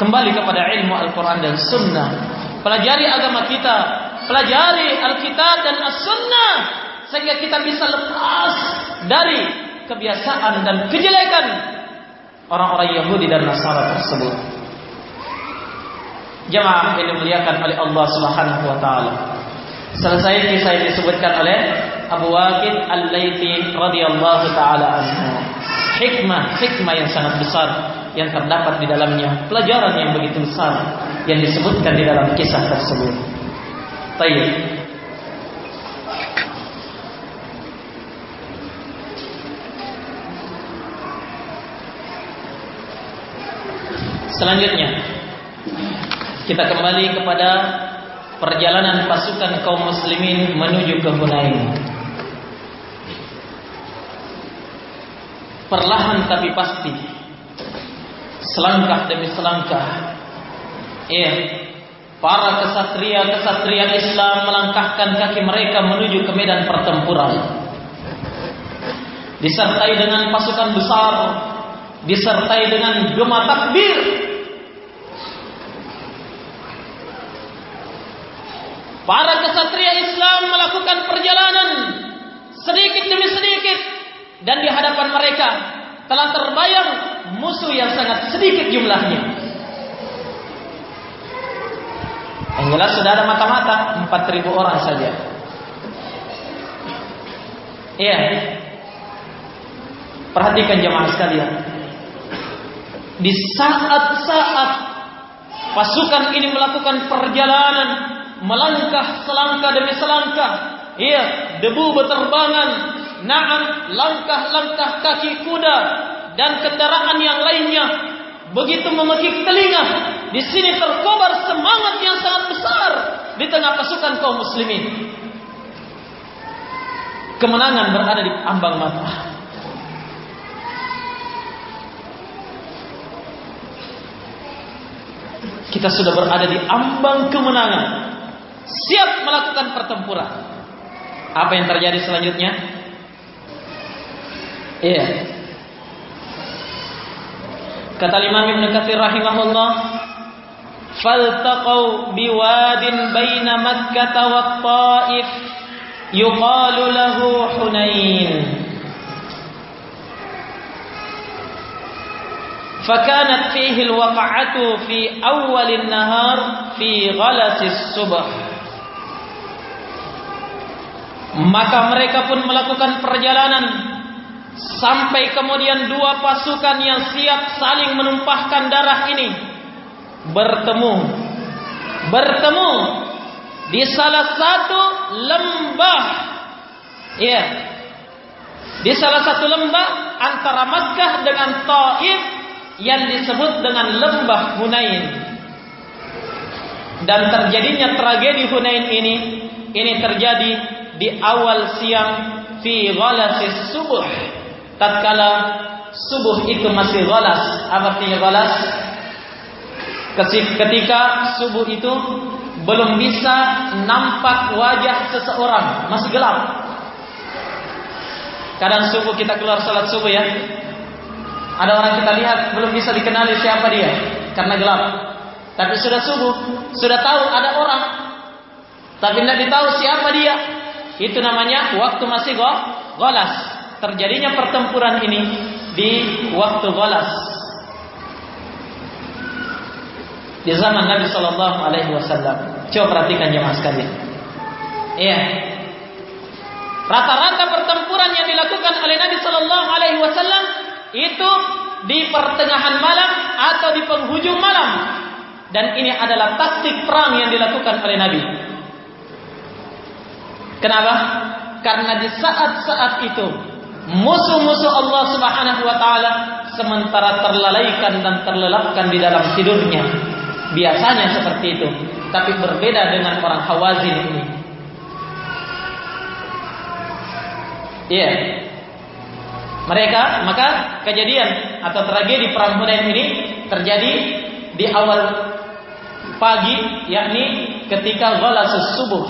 Kembali kepada ilmu Al-Quran dan Sunnah. Pelajari agama kita, pelajari Alkitab dan As-Sunnah sehingga kita bisa lepas dari kebiasaan dan kejelekan orang-orang Yahudi dan Nasara tersebut. Jemaah yang dimuliakan oleh Allah Subhanahu wa taala. Selesai kisah yang disebutkan oleh Abu Waqid Al-Laiti radhiyallahu taala anhu. Hikmah, hikmah yang sangat besar yang terdapat di dalamnya, pelajaran yang begitu besar yang disebutkan di dalam kisah tersebut. Tayyib. Selanjutnya kita kembali kepada perjalanan pasukan kaum muslimin menuju ke Hunain. Perlahan tapi pasti. Selangkah demi selangkah. Iya, Para kesatria-kesatria Islam melangkahkan kaki mereka menuju ke medan pertempuran. Disertai dengan pasukan besar, disertai dengan gema takbir. Para kesatria Islam melakukan perjalanan sedikit demi sedikit dan di hadapan mereka telah terbayang musuh yang sangat sedikit jumlahnya. Yang jelas sudah ada mata-mata 4000 orang saja. Iya. Perhatikan jemaah sekalian. Di saat-saat pasukan ini melakukan perjalanan melangkah selangkah demi selangkah, iya, debu berterbangan, naam langkah-langkah kaki kuda dan kendaraan yang lainnya begitu memekik telinga. Di sini terkobar semangat yang sangat besar di tengah pasukan kaum muslimin. Kemenangan berada di ambang mata. Kita sudah berada di ambang kemenangan. Siap melakukan pertempuran. Apa yang terjadi selanjutnya? Iya. Yeah. Kata Imam Ibn Katsir rahimahullah, "Faltaqau biwadin baina Makkah wa Taif yuqalu lahu Hunain." فكانت فيه الوقعة في أول النهار في غلس الصبح maka mereka pun melakukan perjalanan Sampai kemudian dua pasukan yang siap saling menumpahkan darah ini bertemu. Bertemu di salah satu lembah. Iya. Di salah satu lembah antara Makkah dengan Taif yang disebut dengan lembah Hunain. Dan terjadinya tragedi Hunain ini ini terjadi di awal siang fi ghalasis subuh. Tatkala subuh itu masih ghalas. Apa artinya ghalas? Ketika subuh itu belum bisa nampak wajah seseorang, masih gelap. Kadang subuh kita keluar salat subuh ya. Ada orang kita lihat belum bisa dikenali siapa dia karena gelap. Tapi sudah subuh, sudah tahu ada orang. Tapi tidak ditahu siapa dia. Itu namanya waktu masih golas. Terjadinya pertempuran ini di waktu golas. di zaman Nabi Shallallahu Alaihi Wasallam. Coba perhatikan jemaah sekalian. Iya. Rata-rata pertempuran yang dilakukan oleh Nabi Shallallahu Alaihi Wasallam itu di pertengahan malam atau di penghujung malam. Dan ini adalah taktik perang yang dilakukan oleh Nabi. Kenapa? Karena di saat-saat itu musuh-musuh Allah Subhanahu wa taala sementara terlalaikan dan terlelapkan di dalam tidurnya Biasanya seperti itu, tapi berbeda dengan orang Hawazin ini. Iya. Yeah. Mereka maka kejadian atau tragedi perang Hunain ini terjadi di awal pagi yakni ketika ghalasus subuh.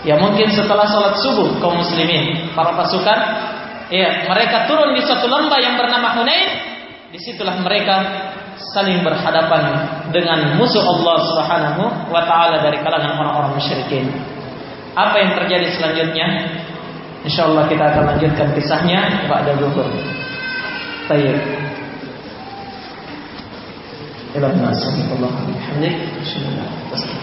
Ya mungkin setelah sholat subuh kaum muslimin para pasukan ya mereka turun di suatu lembah yang bernama Hunain di situlah mereka saling berhadapan dengan musuh Allah Subhanahu wa taala dari kalangan orang-orang musyrikin. Apa yang terjadi selanjutnya? Insyaallah kita akan lanjutkan kisahnya pada zuhur. Baik. Ila Allah wa ta'ala.